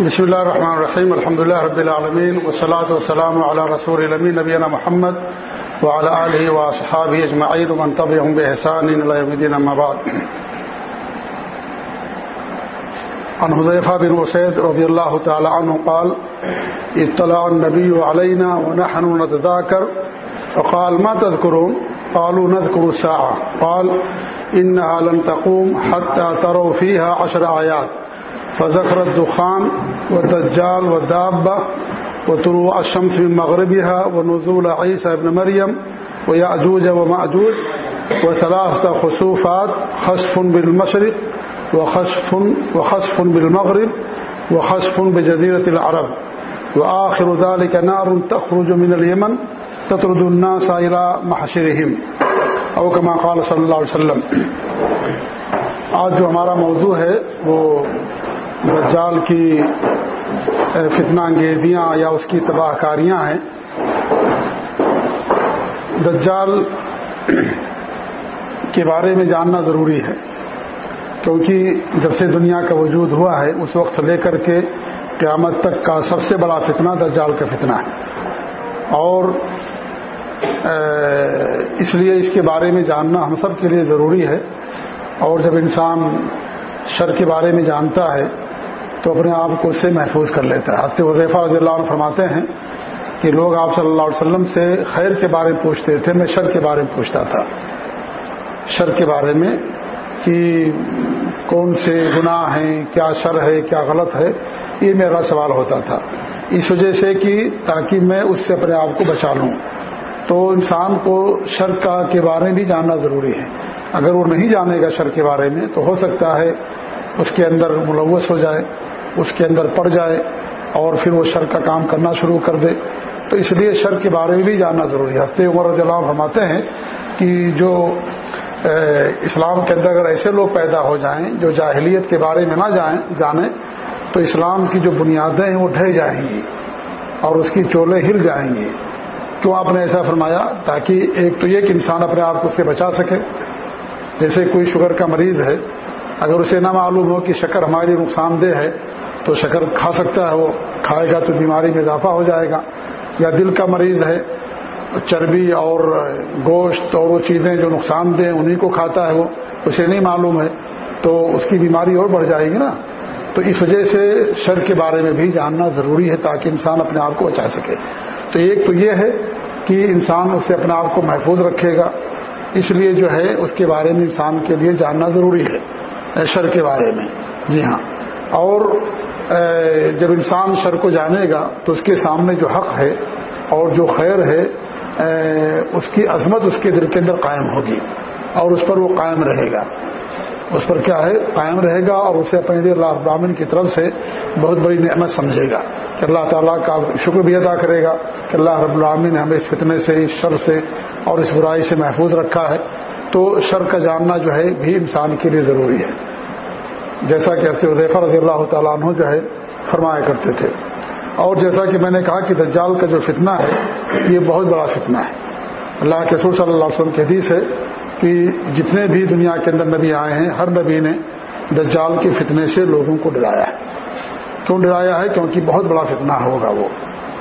بسم الله الرحمن الرحيم الحمد لله رب العالمين والصلاة والسلام على رسول الأمين نبينا محمد وعلى آله وأصحابه أجمعين ومن تبعهم بإحسان إلى يوم الدين أما بعد. عن حذيفة بن أسيد رضي الله تعالى عنه قال اطلع النبي علينا ونحن نتذاكر فقال، ما تذكرون قالوا نذكر الساعة. قال إنها لن تقوم حتى تروا فيها عشر آيات فذكر الدخان والدجال والدابة وطلوع الشمس من مغربها ونزول عيسى بن مريم ويأجوج ومأجوج وثلاثة خسوفات خسف بالمشرق وخسف, وخسف بالمغرب وخسف بجزيرة العرب وآخر ذلك نار تخرج من اليمن تطرد الناس إلى محشرهم او كما قال صلی اللہ علیہ وسلم۔ آج جو ہمارا موضوع ہے، وہ دجال کی فتنہ انگیزیاں یا اس کی تباہ کاریاں ہیں۔ دجال کے بارے میں جاننا ضروری ہے، کیونکہ جب سے دنیا کا وجود ہوا ہے، اس وقت سے لے کر کے قیامت تک کا سب سے بڑا فتنہ دجال کا فتنہ ہے۔ اور اس لیے اس کے بارے میں جاننا ہم سب کے لیے ضروری ہے۔ اور جب انسان شر کے بارے میں جانتا ہے، تو اپنے آپ کو اس سے محفوظ کر لیتا ہے۔ ہفتے وظیفہ رضی اللہ عنہ فرماتے ہیں کہ لوگ آپ صلی اللہ علیہ وسلم سے خیر کے بارے میں پوچھتے تھے، میں شر کے بارے میں پوچھتا تھا۔ شر کے بارے میں کہ کون سے گناہ ہیں، کیا شر ہے، کیا غلط ہے، یہ میرا سوال ہوتا تھا۔ اس وجہ سے کہ تاکہ میں اس سے اپنے آپ کو بچا لوں۔ تو انسان کو شر کا کے بارے میں بھی جاننا ضروری ہے۔ اگر وہ نہیں جانے گا شر کے بارے میں، تو ہو سکتا ہے اس کے اندر ملوث ہو جائے، اس کے اندر پڑ جائے اور پھر وہ شر کا کام کرنا شروع کر دے۔ تو اس لیے شر کے بارے میں بھی جاننا ضروری ہے۔ ہفتے عمر رضی اللہ فرماتے ہیں کہ جو اسلام کے اندر اگر ایسے لوگ پیدا ہو جائیں، جو جاہلیت کے بارے میں نہ جائیں، جانیں، تو اسلام کی جو بنیادیں ہیں، وہ ڈھہ جائیں گی اور اس کی چولے ہل جائیں گی کیوں آپ نے ایسا فرمایا؟ تاکہ ایک تو یہ کہ انسان اپنے آپ کو اس سے بچا سکے۔ جیسے کوئی شوگر کا مریض ہے، اگر اسے نہ معلوم ہو کہ شکر ہماری نقصان دہ ہے، تو شکر کھا سکتا ہے، وہ کھائے گا تو بیماری میں اضافہ ہو جائے گا۔ یا دل کا مریض ہے، چربی اور گوشت اور وہ چیزیں جو نقصان دہ انہیں کو کھاتا ہے، وہ اسے نہیں معلوم ہے، تو اس کی بیماری اور بڑھ جائے گی نا۔ تو اس وجہ سے شر کے بارے میں بھی جاننا ضروری ہے تاکہ انسان اپنے آپ کو بچا سکے۔ تو ایک تو یہ ہے کہ انسان اسے اپنے آپ کو محفوظ رکھے گا، اس لیے جو ہے اس کے بارے میں انسان کے لیے جاننا ضروری ہے شر کے بارے میں۔ جی ہاں۔ اور جب انسان شر کو جانے گا تو اس کے سامنے جو حق ہے اور جو خیر ہے اس کی عظمت اس کے دل کے اندر قائم ہوگی اور اس پر وہ قائم رہے گا۔ اس پر کیا ہے؟ قائم رہے گا اور اسے اپنے لیے اللہ ابراہین کی طرف سے بہت بڑی نعمت سمجھے گا۔ کہ اللہ تعالیٰ کا شکر بھی ادا کرے گا کہ اللہ رب العامن نے ہمیں اس فتنے سے، اس شر سے اور اس برائی سے محفوظ رکھا ہے۔ تو شر کا جاننا جو ہے بھی انسان کے لیے ضروری ہے۔ جیسا کہ حضرت وظیفہ رضی اللہ تعالیٰ عنہ جو ہے فرمایا کرتے تھے۔ اور جیسا کہ میں نے کہا کہ دجال کا جو فتنہ ہے، یہ بہت بڑا فتنہ ہے۔ اللہ کے سور صلی اللہ علیہ وسلم کی حدیث ہے کہ جتنے بھی دنیا کے اندر نبی آئے ہیں، ہر نبی نے دجال کے فتنے سے لوگوں کو ڈرایا ہے۔ کیوں ڈرایا ہے؟ کیونکہ بہت بڑا فتنہ ہوگا وہ۔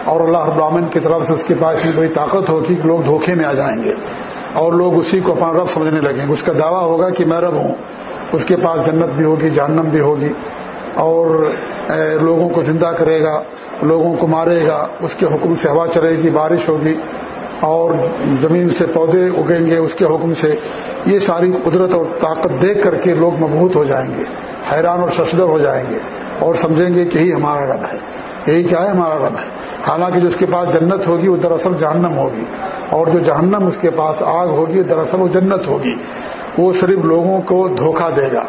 اور اللہ ابراہین کی طرف سے اس کے پاس بڑی طاقت ہوگی کہ لوگ دھوکے میں آ جائیں گے اور لوگ اسی کو اپنا رب سمجھنے لگیں گے۔ اس کا دعویٰ ہوگا کہ میں رب ہوں۔ اس کے پاس جنت بھی ہوگی، جہنم بھی ہوگی۔ اور لوگوں کو زندہ کرے گا، لوگوں کو مارے گا۔ اس کے حکم سے ہوا چلے گی، بارش ہوگی۔ اور زمین سے پودے اگیں گے، اس کے حکم سے یہ ساری قدرت اور طاقت دیکھ کر کے لوگ مبہوت ہو جائیں گے، حیران اور ششدر ہو جائیں گے اور سمجھیں گے کہ یہی ہمارا رب ہے، یہی کیا ہے ہمارا رب ہے۔ حالانکہ جو اس کے پاس جنت ہوگی، وہ دراصل جہنم ہوگی، اور جو جہنم اس کے پاس آگ ہوگی دراصل وہ جنت ہوگی۔ وہ صرف لوگوں کو دھوکہ دے گا۔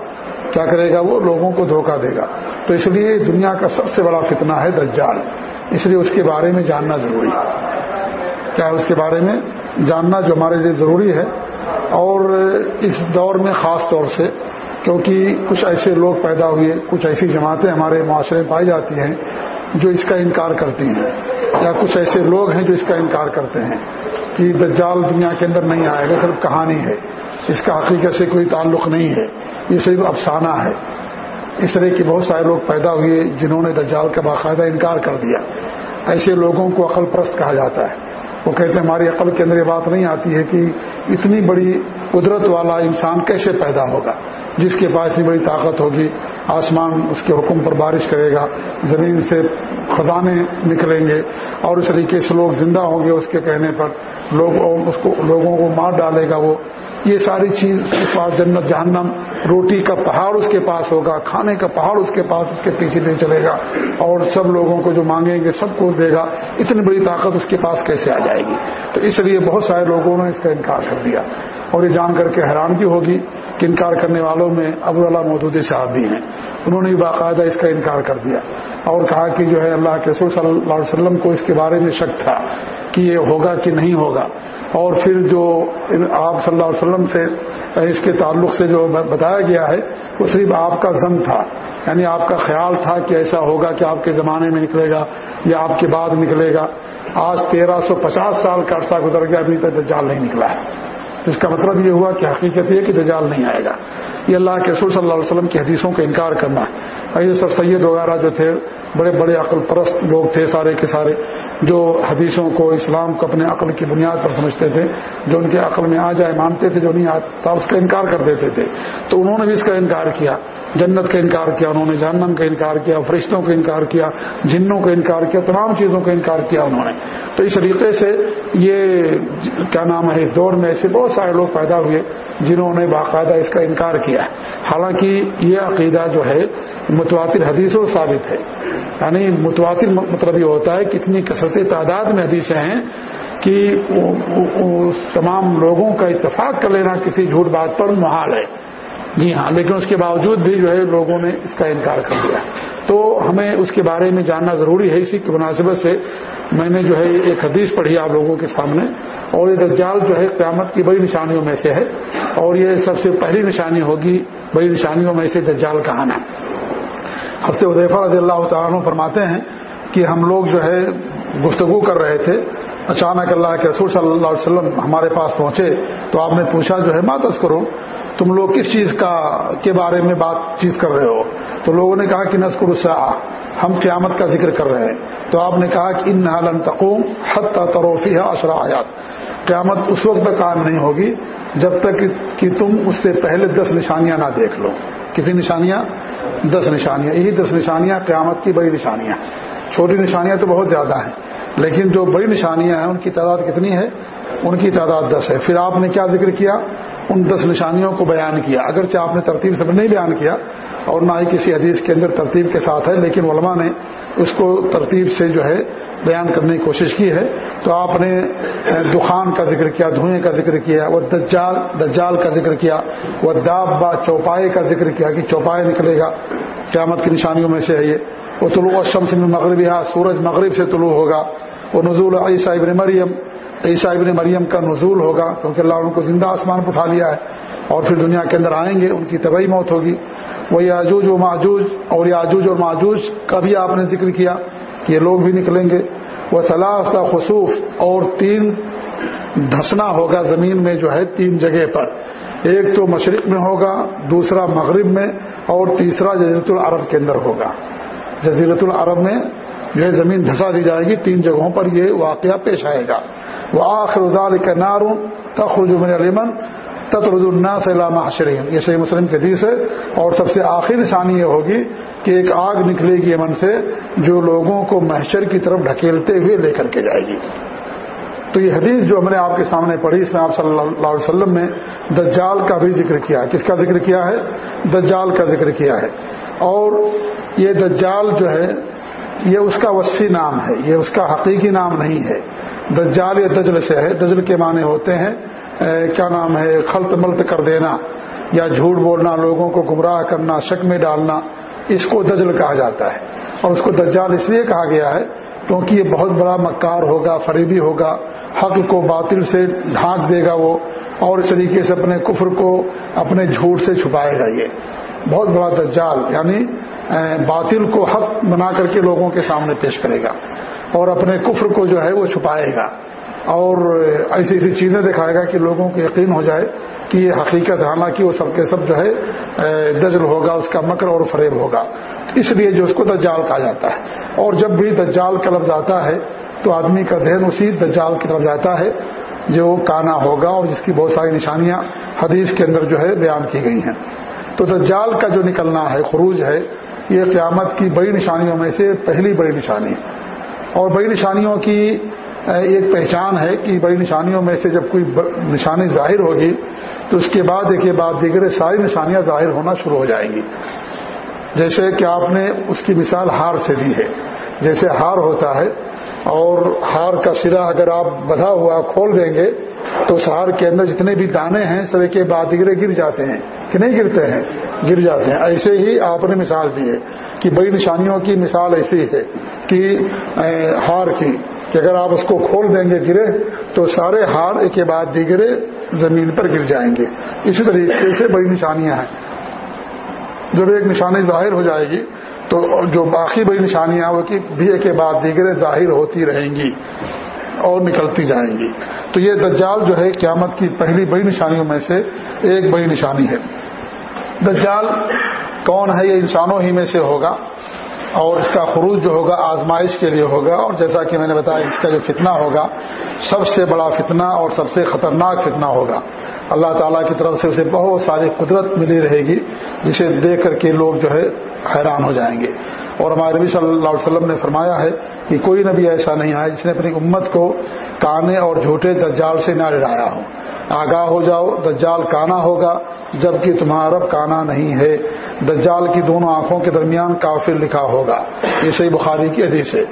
کیا کرے گا وہ؟ لوگوں کو دھوکہ دے گا۔ تو اس لیے دنیا کا سب سے بڑا فتنہ ہے دجال۔ اس لیے اس کے بارے میں جاننا ضروری۔ ہے کیا اس کے بارے میں؟ جاننا جو ہمارے لیے ضروری ہے اور اس دور میں خاص طور سے کیونکہ کچھ ایسے لوگ پیدا ہوئے، کچھ ایسی جماعتیں ہمارے معاشرے میں پائی جاتی ہیں جو اس کا انکار کرتی ہیں یا کچھ ایسے لوگ ہیں جو اس کا انکار کرتے ہیں کہ دجال دنیا کے اندر نہیں آئے گا، صرف کہانی ہے۔ اس کا حقیقت سے کوئی تعلق نہیں ہے۔ یہ صرف افسانہ ہے۔ اس طرح کے بہت سارے لوگ پیدا ہوئے جنہوں نے دجال کا باقاعدہ انکار کر دیا۔ ایسے لوگوں کو عقل پرست کہا جاتا ہے۔ وہ کہتے ہیں ہماری عقل کے اندر یہ بات نہیں آتی ہے کہ اتنی بڑی قدرت والا انسان کیسے پیدا ہوگا؟ جس کے پاس اتنی بڑی طاقت ہوگی، آسمان اس کے حکم پر بارش کرے گا، زمین سے خزانے نکلیں گے اور اس طریقے سے لوگ زندہ ہوں گے اس کے کہنے پر، لوگ اس کو، لوگوں کو مار ڈالے گا وہ یہ ساری چیز اس کے پاس جنت جہنم، روٹی کا پہاڑ اس کے پاس ہوگا، کھانے کا پہاڑ اس کے پاس اس کے پیچھے لے چلے گا، اور سب لوگوں کو جو مانگیں گے سب کو دے گا، اتنی بڑی طاقت اس کے پاس کیسے آ جائے گی؟ تو اس لیے بہت سارے لوگوں نے اس کا انکار کر دیا، اور یہ جان کر کے حیرانگی ہوگی کہ انکار کرنے والوں میں ابو اللہ مودودی صاحب بھی ہیں۔ انہوں نے باقاعدہ اس کا انکار کر دیا، اور کہا کہ جو ہے اللہ کے رسول صلی اللہ علیہ وسلم کو اس کے بارے میں شک تھا کہ یہ ہوگا کہ نہیں ہوگا۔ اور پھر جو آپ صلی اللہ علیہ وسلم سے یعنی اس کے تعلق سے جو بتایا گیا ہے، وہ صرف آپ کا زن تھا۔ یعنی آپ کا خیال تھا کہ ایسا ہوگا کہ آپ کے زمانے میں نکلے گا یا آپ کے بعد نکلے گا۔ آج تیرہ سو پچاس سال کا عرصہ گزر گیا، ابھی تک دجال نہیں نکلا ہے۔ اس کا مطلب یہ ہوا کہ حقیقت یہ کہ دجال نہیں آئے گا۔ یہ اللہ کے رسول صلی اللہ علیہ وسلم کی حدیثوں کا انکار کرنا۔ ہے یہ سب سید وغیرہ جو تھے، بڑے بڑے عقل پرست لوگ تھے سارے کے سارے۔ جو حدیثوں کو اسلام کو اپنے عقل کی بنیاد پر سمجھتے تھے، جو ان کے عقل میں آ جائے، مانتے تھے، جو نہیں آتا، اس کا انکار کر دیتے تھے۔ تو انہوں نے بھی اس کا انکار کیا۔ جنت کا انکار کیا، انہوں نے جہنم کا انکار کیا، فرشتوں کا انکار کیا، جنوں کا انکار کیا، تمام چیزوں کا انکار کیا انہوں نے۔ تو اس طریقے سے یہ کیا نام ہے، اس دور میں ایسے بہت سارے لوگ پیدا ہوئے جنہوں نے باقاعدہ اس کا انکار کیا۔ ہے حالانکہ یہ عقیدہ جو ہے، متواتر حدیثوں ثابت ہے۔ یعنی متواتر مطلب یہ ہوتا ہے کہ اتنی کثرت تعداد میں حدیثیں ہیں کہ تمام لوگوں کا اتفاق کر لینا کسی جھوٹ بات پر محال ہے۔ جی ہاں لیکن اس کے باوجود بھی جو ہے لوگوں نے اس کا انکار کر دیا۔ تو ہمیں اس کے بارے میں جاننا ضروری ہے، اسی کی مناسبت سے میں نے جو ہے ایک حدیث پڑھی آپ لوگوں کے سامنے۔ اور یہ دجال جو ہے قیامت کی بڑی نشانیوں میں سے ہے۔ اور یہ سب سے پہلی نشانی ہوگی، بڑی نشانیوں میں سے دجال کا آنا ہفتے ادیفہ رضی اللہ تعالیٰ فرماتے ہیں کہ ہم لوگ جو ہے گفتگو کر رہے تھے۔ اچانک اللہ کے رسول صلی اللہ علیہ وسلم ہمارے پاس پہنچے تو آپ نے پوچھا جو ہے ماتس کرو تم لوگ کس چیز کا کے بارے میں بات چیت کر رہے ہو؟ تو لوگوں نے کہا کہ نسکر ہم قیامت کا ذکر کر رہے ہیں۔ تو آپ نے کہا کہ ان نالن تقوم حت تروفی ہے اشرا آیات۔ قیامت اس وقت تک قائم نہیں ہوگی جب تک کہ تم اس سے پہلے دس نشانیاں نہ دیکھ لو۔ کتنی نشانیاں؟ دس نشانیاں۔ یہی دس نشانیاں قیامت کی بڑی نشانیاں چھوٹی نشانیاں تو بہت زیادہ ہیں، لیکن جو بڑی نشانیاں ہیں، ان کی تعداد کتنی ہے؟ ان کی تعداد دس ہے۔ پھر آپ نے کیا ذکر کیا؟ ان دس نشانیوں کو بیان کیا۔ اگرچہ آپ نے ترتیب سے نہیں بیان کیا اور نہ ہی کسی حدیث کے اندر ترتیب کے ساتھ ہے، لیکن علماء نے اس کو ترتیب سے جو ہے بیان کرنے کی کوشش کی ہے۔ تو آپ نے دخان کا ذکر کیا، دھوئیں کا ذکر کیا وہ دجال دجال کا ذکر کیا وہ داب با چوپائے کا ذکر کیا کہ چوپائے نکلے گا۔ قیامت کی نشانیوں میں سے ہے یہ۔ وہ طلوع شمس میں مغربی سورج مغرب سے طلوع ہوگا۔ وہ نزول عیسیٰ ابن مریم عیسیٰ ابن مریم کا نزول ہوگا کیونکہ اللہ ان کو زندہ آسمان پر اٹھا لیا ہے اور پھر دنیا کے اندر آئیں گے، ان کی طبعی موت ہوگی۔ وہ یاجوج و معجوج، اور یاجوج اور معجوج کا بھی آپ نے ذکر کیا کہ یہ لوگ بھی نکلیں گے۔ وہ صلاح خصوص، اور تین دھسنا ہوگا زمین میں جو ہے تین جگہ پر۔ ایک تو مشرق میں ہوگا، دوسرا مغرب میں، اور تیسرا جزیرت العرب کے اندر ہوگا۔ جزیرت العرب میں جو ہے زمین دھسا دی جائے گی، تین جگہوں پر یہ واقعہ پیش آئے گا۔ وہ آخر ادال کا نارون تخرج من المن تطرد الناس علامہ حشرین یہ صحیح مسلم کے حدیث ہے اور سب سے آخر نشانی یہ ہوگی کہ ایک آگ نکلے گی یمن سے جو لوگوں کو محشر کی طرف ڈھکیلتے ہوئے لے کر کے جائے گی۔ تو یہ حدیث جو ہم نے آپ کے سامنے پڑھی اس میں آپ صلی اللہ علیہ وسلم نے دجال کا بھی ذکر کیا ہے۔ کس کا ذکر کیا ہے؟ دجال کا ذکر کیا ہے۔ اور یہ دجال جو ہے، یہ اس کا وصفی نام ہے، یہ اس کا حقیقی نام نہیں ہے۔ دجال یا دجل سے ہے۔ دجل کے معنی ہوتے ہیں کیا نام ہے، خلط ملت کر دینا یا جھوٹ بولنا، لوگوں کو گمراہ کرنا، شک میں ڈالنا، اس کو دجل کہا جاتا ہے۔ اور اس کو دجال اس لیے کہا گیا ہے کیونکہ یہ بہت بڑا مکار ہوگا، فریبی ہوگا، حق کو باطل سے ڈھانک دے گا وہ، اور اس طریقے سے اپنے کفر کو اپنے جھوٹ سے چھپائے گا یہ۔ بہت بڑا دجال یعنی باطل کو حق بنا کر کے لوگوں کے سامنے پیش کرے گا۔ اور اپنے کفر کو جو ہے وہ چھپائے گا اور ایسی ایسی چیزیں دکھائے گا کہ لوگوں کو یقین ہو جائے کہ یہ حقیقت حالانکہ وہ سب کے سب جو ہے دجل ہوگا، اس کا مکر اور فریب ہوگا۔ اس لیے جو اس کو دجال کہا جاتا ہے۔ اور جب بھی دجال کا لفظ آتا ہے، تو آدمی کا ذہن اسی دجال کی طرف جاتا ہے جو کانا ہوگا اور جس کی بہت ساری نشانیاں حدیث کے اندر جو ہے بیان کی گئی ہیں۔ تو دجال کا جو نکلنا ہے، خروج ہے، یہ قیامت کی بڑی نشانیوں میں سے پہلی بڑی نشانی ہے۔ اور بڑی نشانیوں کی ایک پہچان ہے کہ بڑی نشانیوں میں سے جب کوئی نشانی ظاہر ہوگی تو اس کے بعد ایک بعد دیگر ساری نشانیاں ظاہر ہونا شروع ہو جائیں گی۔ جیسے کہ آپ نے اس کی مثال ہار سے دی ہے۔ جیسے ہار ہوتا ہے اور ہار کا سرا اگر آپ بدھا ہوا کھول دیں گے تو اس ہار کے اندر جتنے بھی دانے ہیں، سب کے بعد گرے گر جاتے ہیں۔ کہ نہیں گرتے ہیں، گر جاتے ہیں۔ ایسے ہی آپ نے مثال دی ہے کہ بڑی نشانیوں کی مثال ایسی ہے کہ ہار کی، کہ اگر آپ اس کو کھول دیں گے گرے، تو سارے ہار ایک بعد دیگرے زمین پر گر جائیں گے۔ اسی طریقے سے بڑی نشانیاں ہیں۔ جب ایک نشانی ظاہر ہو جائے گی، تو جو باقی بڑی نشانیاں وہ کہ بھی ایک بعد دیگرے ظاہر ہوتی رہیں گی۔ اور نکلتی جائیں گی۔ تو یہ دجال جو ہے قیامت کی پہلی بڑی نشانیوں میں سے ایک بڑی نشانی ہے۔ دجال کون ہے؟ یہ انسانوں ہی میں سے ہوگا اور اس کا خروج جو ہوگا آزمائش کے لیے ہوگا۔ اور جیسا کہ میں نے بتایا، اس کا جو فتنہ ہوگا، سب سے بڑا فتنہ اور سب سے خطرناک فتنہ ہوگا۔ اللہ تعالیٰ کی طرف سے اسے بہت ساری قدرت ملی رہے گی، جسے دیکھ کر کے لوگ جو ہے حیران ہو جائیں گے۔ اور ہمارے نبی صلی اللہ علیہ وسلم نے فرمایا ہے کہ کوئی نبی ایسا نہیں آیا جس نے اپنی امت کو کانے اور جھوٹے دجال سے نہ ڈرایا ہو۔ آگاہ ہو جاؤ، دجال کانا ہوگا، جبکہ تمہارا رب کانا نہیں ہے۔ دجال کی دونوں آنکھوں کے درمیان کافر لکھا ہوگا۔ یہ صحیح بخاری کی حدیث ہے۔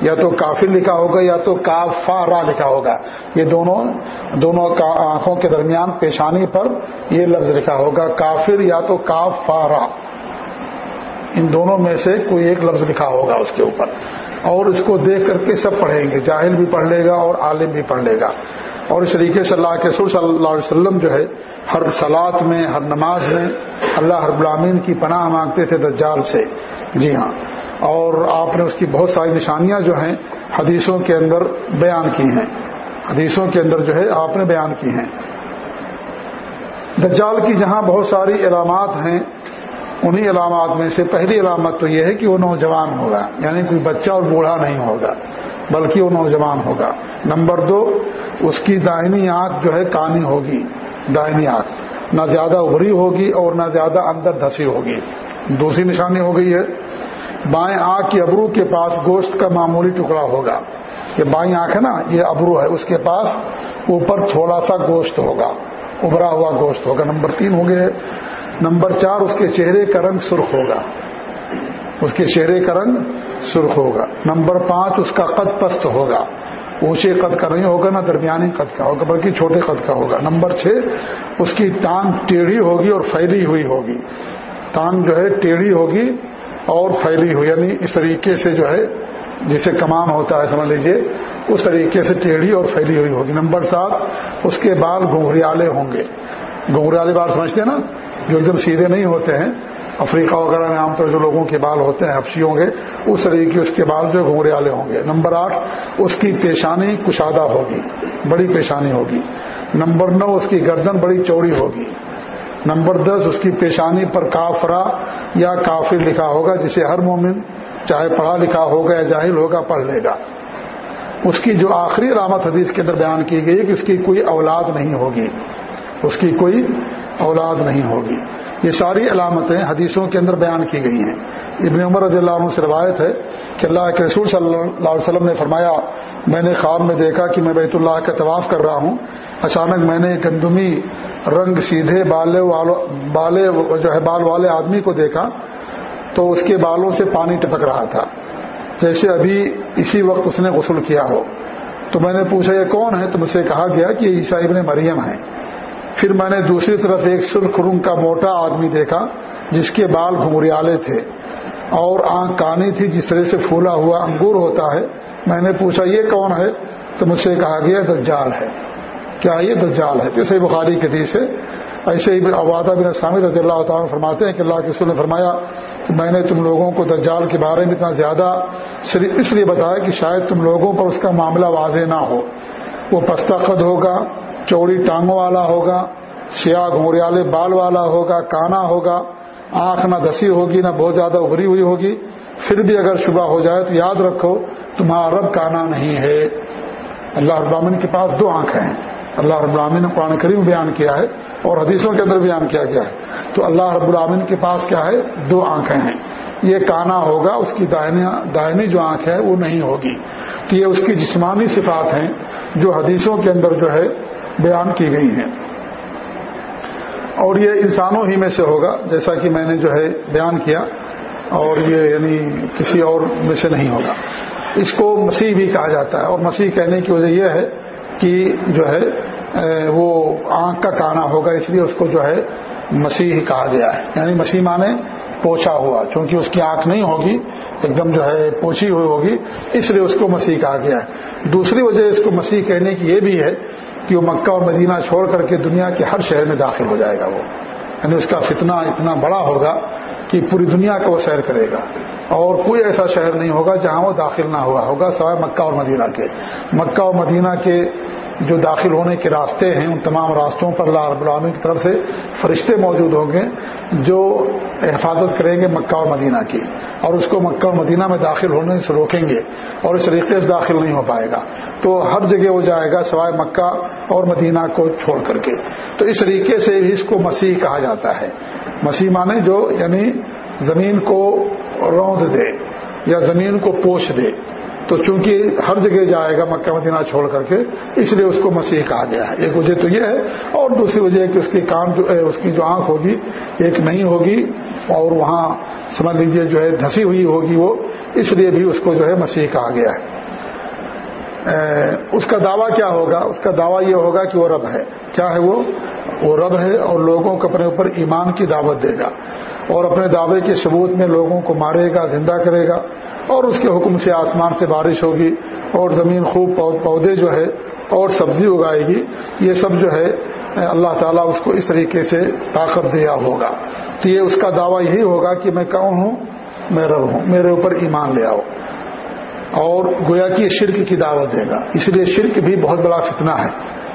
یا تو کافر لکھا ہوگا یا تو کافارا لکھا ہوگا۔ یہ دونوں دونوں آنکھوں کے درمیان پیشانی پر یہ لفظ لکھا ہوگا، کافر یا تو کافارا ان دونوں میں سے کوئی ایک لفظ لکھا ہوگا اس کے اوپر۔ اور اس کو دیکھ کر کے سب پڑھیں گے۔ جاہل بھی پڑھ لے گا اور عالم بھی پڑھ لے گا۔ اور اس طریقے سے اللہ کے سر صلی اللہ علیہ وسلم جو ہے، ہر سلاد میں، ہر نماز میں اللہ ہر غلامین کی پناہ مانگتے تھے دجال سے۔ جی ہاں۔ اور آپ نے اس کی بہت ساری نشانیاں جو ہیں، حدیثوں کے اندر بیان کی ہیں۔ حدیثوں کے اندر جو ہے، آپ نے بیان کی ہیں۔ دجال کی جہاں بہت ساری علامات ہیں انہی علامات میں سے پہلی علامت تو یہ ہے کہ وہ نوجوان ہوگا یعنی کوئی بچہ اور بوڑھا نہیں ہوگا، بلکہ وہ نوجوان ہوگا۔ نمبر دو، اس کی دائنی آنکھ جو ہے کانی ہوگی، دائنی آنکھ۔ نہ زیادہ ابری ہوگی اور نہ زیادہ اندر دھسی ہوگی۔ دوسری نشانی ہو گئی ہے، بائیں آنکھ کی ابرو کے پاس گوشت کا معمولی ٹکڑا ہوگا۔ یہ بائیں آنکھ ہے نا، یہ ابرو ہے، اس کے پاس اوپر تھوڑا سا گوشت ہوگا، ابھرا ہوا گوشت ہوگا۔ نمبر تین ہو گئے نمبر چار، اس کے چہرے کا رنگ سرخ ہوگا۔ اس کے چہرے کا رنگ سرخ ہوگا۔ نمبر پانچ، اس کا قد پست ہوگا۔ اونچے قد کا نہیں ہوگا، نہ درمیانی قد کا ہوگا، بلکہ چھوٹے قد کا ہوگا۔ نمبر چھ، اس کی ٹانگ ٹیڑھی ہوگی اور پھیلی ہوئی ہوگی۔ ٹانگ جو ہے، ٹیڑھی ہوگی اور پھیلی ہوئی یعنی اس طریقے سے جو ہے، جسے کمان ہوتا ہے، سمجھ لیجیے اس طریقے سے ٹیڑھی اور پھیلی ہوئی ہوگی۔ نمبر سات، اس کے بال گھنگریالے ہوں گے۔ گھنگریالے بال سمجھتے ہیں نا؟ جو ایک دم سیدھے نہیں ہوتے ہیں، افریقہ وغیرہ میں عام طور جو لوگوں کے بال ہوتے ہیں ہفشی ہوں گے، اس طریقے اس کے بال جو گھنگرے والے ہوں گے۔ نمبر آٹھ، اس کی پیشانی کشادہ ہوگی، بڑی پیشانی ہوگی۔ نمبر نو، اس کی گردن بڑی چوڑی ہوگی۔ نمبر دس، اس کی پیشانی پر کافرا یا کافر لکھا ہوگا، جسے ہر مومن چاہے پڑھا لکھا ہوگا یا جاہل ہوگا، پڑھ لے گا۔ اس کی جو آخری علامت حدیث کے اندر بیان کی گئی کہ اس کی کوئی اولاد نہیں ہوگی۔ اس کی کوئی اولاد نہیں ہوگی۔ یہ ساری علامتیں حدیثوں کے اندر بیان کی گئی ہیں۔ ابن عمر رضی اللہ عنہ سے روایت ہے کہ اللہ کے رسول صلی اللہ علیہ وسلم نے فرمایا، میں نے خواب میں دیکھا کہ میں بیت اللہ کا طواف کر رہا ہوں۔ اچانک میں نے گندمی رنگ سیدھے بالے بالے جو ہے بال والے آدمی کو دیکھا تو اس کے بالوں سے پانی ٹپک رہا تھا۔ جیسے ابھی اسی وقت اس نے غسل کیا ہو۔ تو میں نے پوچھا، یہ کون ہے؟ تو مجھ سے کہا گیا کہ یہ عیسائی ابن مریم ہے پھر میں نے دوسری طرف ایک سرخ رنگ کا موٹا آدمی دیکھا، جس کے بال گھمریالے تھے اور آنکھ کانی تھی، جس طرح سے پھولا ہوا انگور ہوتا ہے۔ میں نے پوچھا، یہ کون ہے؟ تو مجھ سے کہا گیا دجال ہے۔ کیا یہ دجال ہے؟ جیسے بخاری کے دیش ہے۔ ایسے ہی عبادہ بن اسلامی رضی اللہ تعالیٰ فرماتے ہیں کہ اللہ کے نے فرمایا کہ میں نے تم لوگوں کو دجال کے بارے میں اتنا زیادہ صرف اس لیے بتایا کہ شاید تم لوگوں پر اس کا معاملہ واضح نہ ہو۔ وہ پستہ قد ہوگا چوڑی ٹانگوں والا ہوگا، سیاہ گھوڑیالے بال والا ہوگا، کانا ہوگا، آنکھ نہ دسی ہوگی، نہ بہت زیادہ ابری ہوئی ہوگی، پھر بھی اگر شبہ ہو جائے تو یاد رکھو، تمہارا رب کانا نہیں ہے۔ اللہ ابامن کے پاس دو آنکھیں ہیں۔ اللہ رب العامن نے قرآن کریم بیان کیا ہے اور حدیثوں کے اندر بیان کیا گیا ہے۔ تو اللہ رب العامن کے پاس کیا ہے؟ دو آنکھیں ہیں۔ یہ کانا ہوگا، اس کی دائنی جو آنکھ ہے، وہ نہیں ہوگی۔ تو یہ اس کی جسمانی صفات ہیں جو حدیثوں کے اندر جو ہے بیان کی گئی ہیں۔ اور یہ انسانوں ہی میں سے ہوگا، جیسا کہ میں نے جو ہے بیان کیا، اور یہ یعنی کسی اور میں سے نہیں ہوگا۔ اس کو مسیح بھی کہا جاتا ہے، اور مسیح کہنے کی وجہ یہ ہے کہ جو ہے وہ آنکھ کا کانا ہوگا، اس لیے اس کو جو ہے مسیح کہا گیا ہے۔ یعنی مسیح مانے پوچھا ہوا، چونکہ اس کی آنکھ نہیں ہوگی، ایک دم جو ہے پوچھی ہوئی ہوگی، اس لیے اس کو مسیح کہا گیا ہے۔ دوسری وجہ اس کو مسیح کہنے کی یہ بھی ہے کہ وہ مکہ اور مدینہ چھوڑ کر کے دنیا کے ہر شہر میں داخل ہو جائے گا وہ۔ یعنی اس کا فتنہ اتنا بڑا ہوگا کہ پوری دنیا کا وہ سیر کرے گا۔ اور کوئی ایسا شہر نہیں ہوگا جہاں وہ داخل نہ ہوا ہوگا، سوائے مکہ اور مدینہ کے۔ مکہ اور مدینہ کے جو داخل ہونے کے راستے ہیں، ان تمام راستوں پر اللہ رب العالمین کی طرف سے فرشتے موجود ہوں گے۔ جو حفاظت کریں گے مکہ اور مدینہ کی اور اس کو مکہ اور مدینہ میں داخل ہونے سے روکیں گے اور اس طریقے سے داخل نہیں ہو پائے گا تو ہر جگہ وہ جائے گا سوائے مکہ اور مدینہ کو چھوڑ کر کے تو اس طریقے سے اس کو مسیح کہا جاتا ہے مسیح مانے جو یعنی زمین کو روند دے یا زمین کو پوچھ دے تو چونکہ ہر جگہ جائے گا مکہ مدینہ چھوڑ کر کے، اس لیے اس کو مسیح کہا گیا ہے۔ ایک وجہ تو یہ ہے، اور دوسری وجہ کہ اس کی کان جو اس کی جو آنکھ ہوگی، ایک نہیں ہوگی، اور وہاں سمجھ لیجیے جو ہے دھسی ہوئی ہوگی وہ، اس لیے بھی اس کو جو ہے مسیح کہا گیا ہے۔ اس کا دعویٰ کیا ہوگا؟ اس کا دعویٰ یہ ہوگا کہ وہ رب ہے۔ کیا ہے وہ؟ وہ رب ہے اور لوگوں کو اپنے اوپر ایمان کی دعوت دے گا۔ اور اپنے دعوے کے ثبوت میں لوگوں کو مارے گا، زندہ کرے گا اور اس کے حکم سے آسمان سے بارش ہوگی اور زمین خوب پودے جو ہے اور سبزی اگائے گی۔ یہ سب جو ہے، اللہ تعالیٰ اس کو اس طریقے سے طاقت دیا ہوگا۔ تو یہ اس کا دعویٰ یہی ہوگا کہ میں کون ہوں؟ میں رب ہوں، میرے اوپر ایمان لے آؤ۔ اور گویا کی شرک کی دعوت دے گا۔ اس لیے شرک بھی بہت بڑا فتنہ ہے۔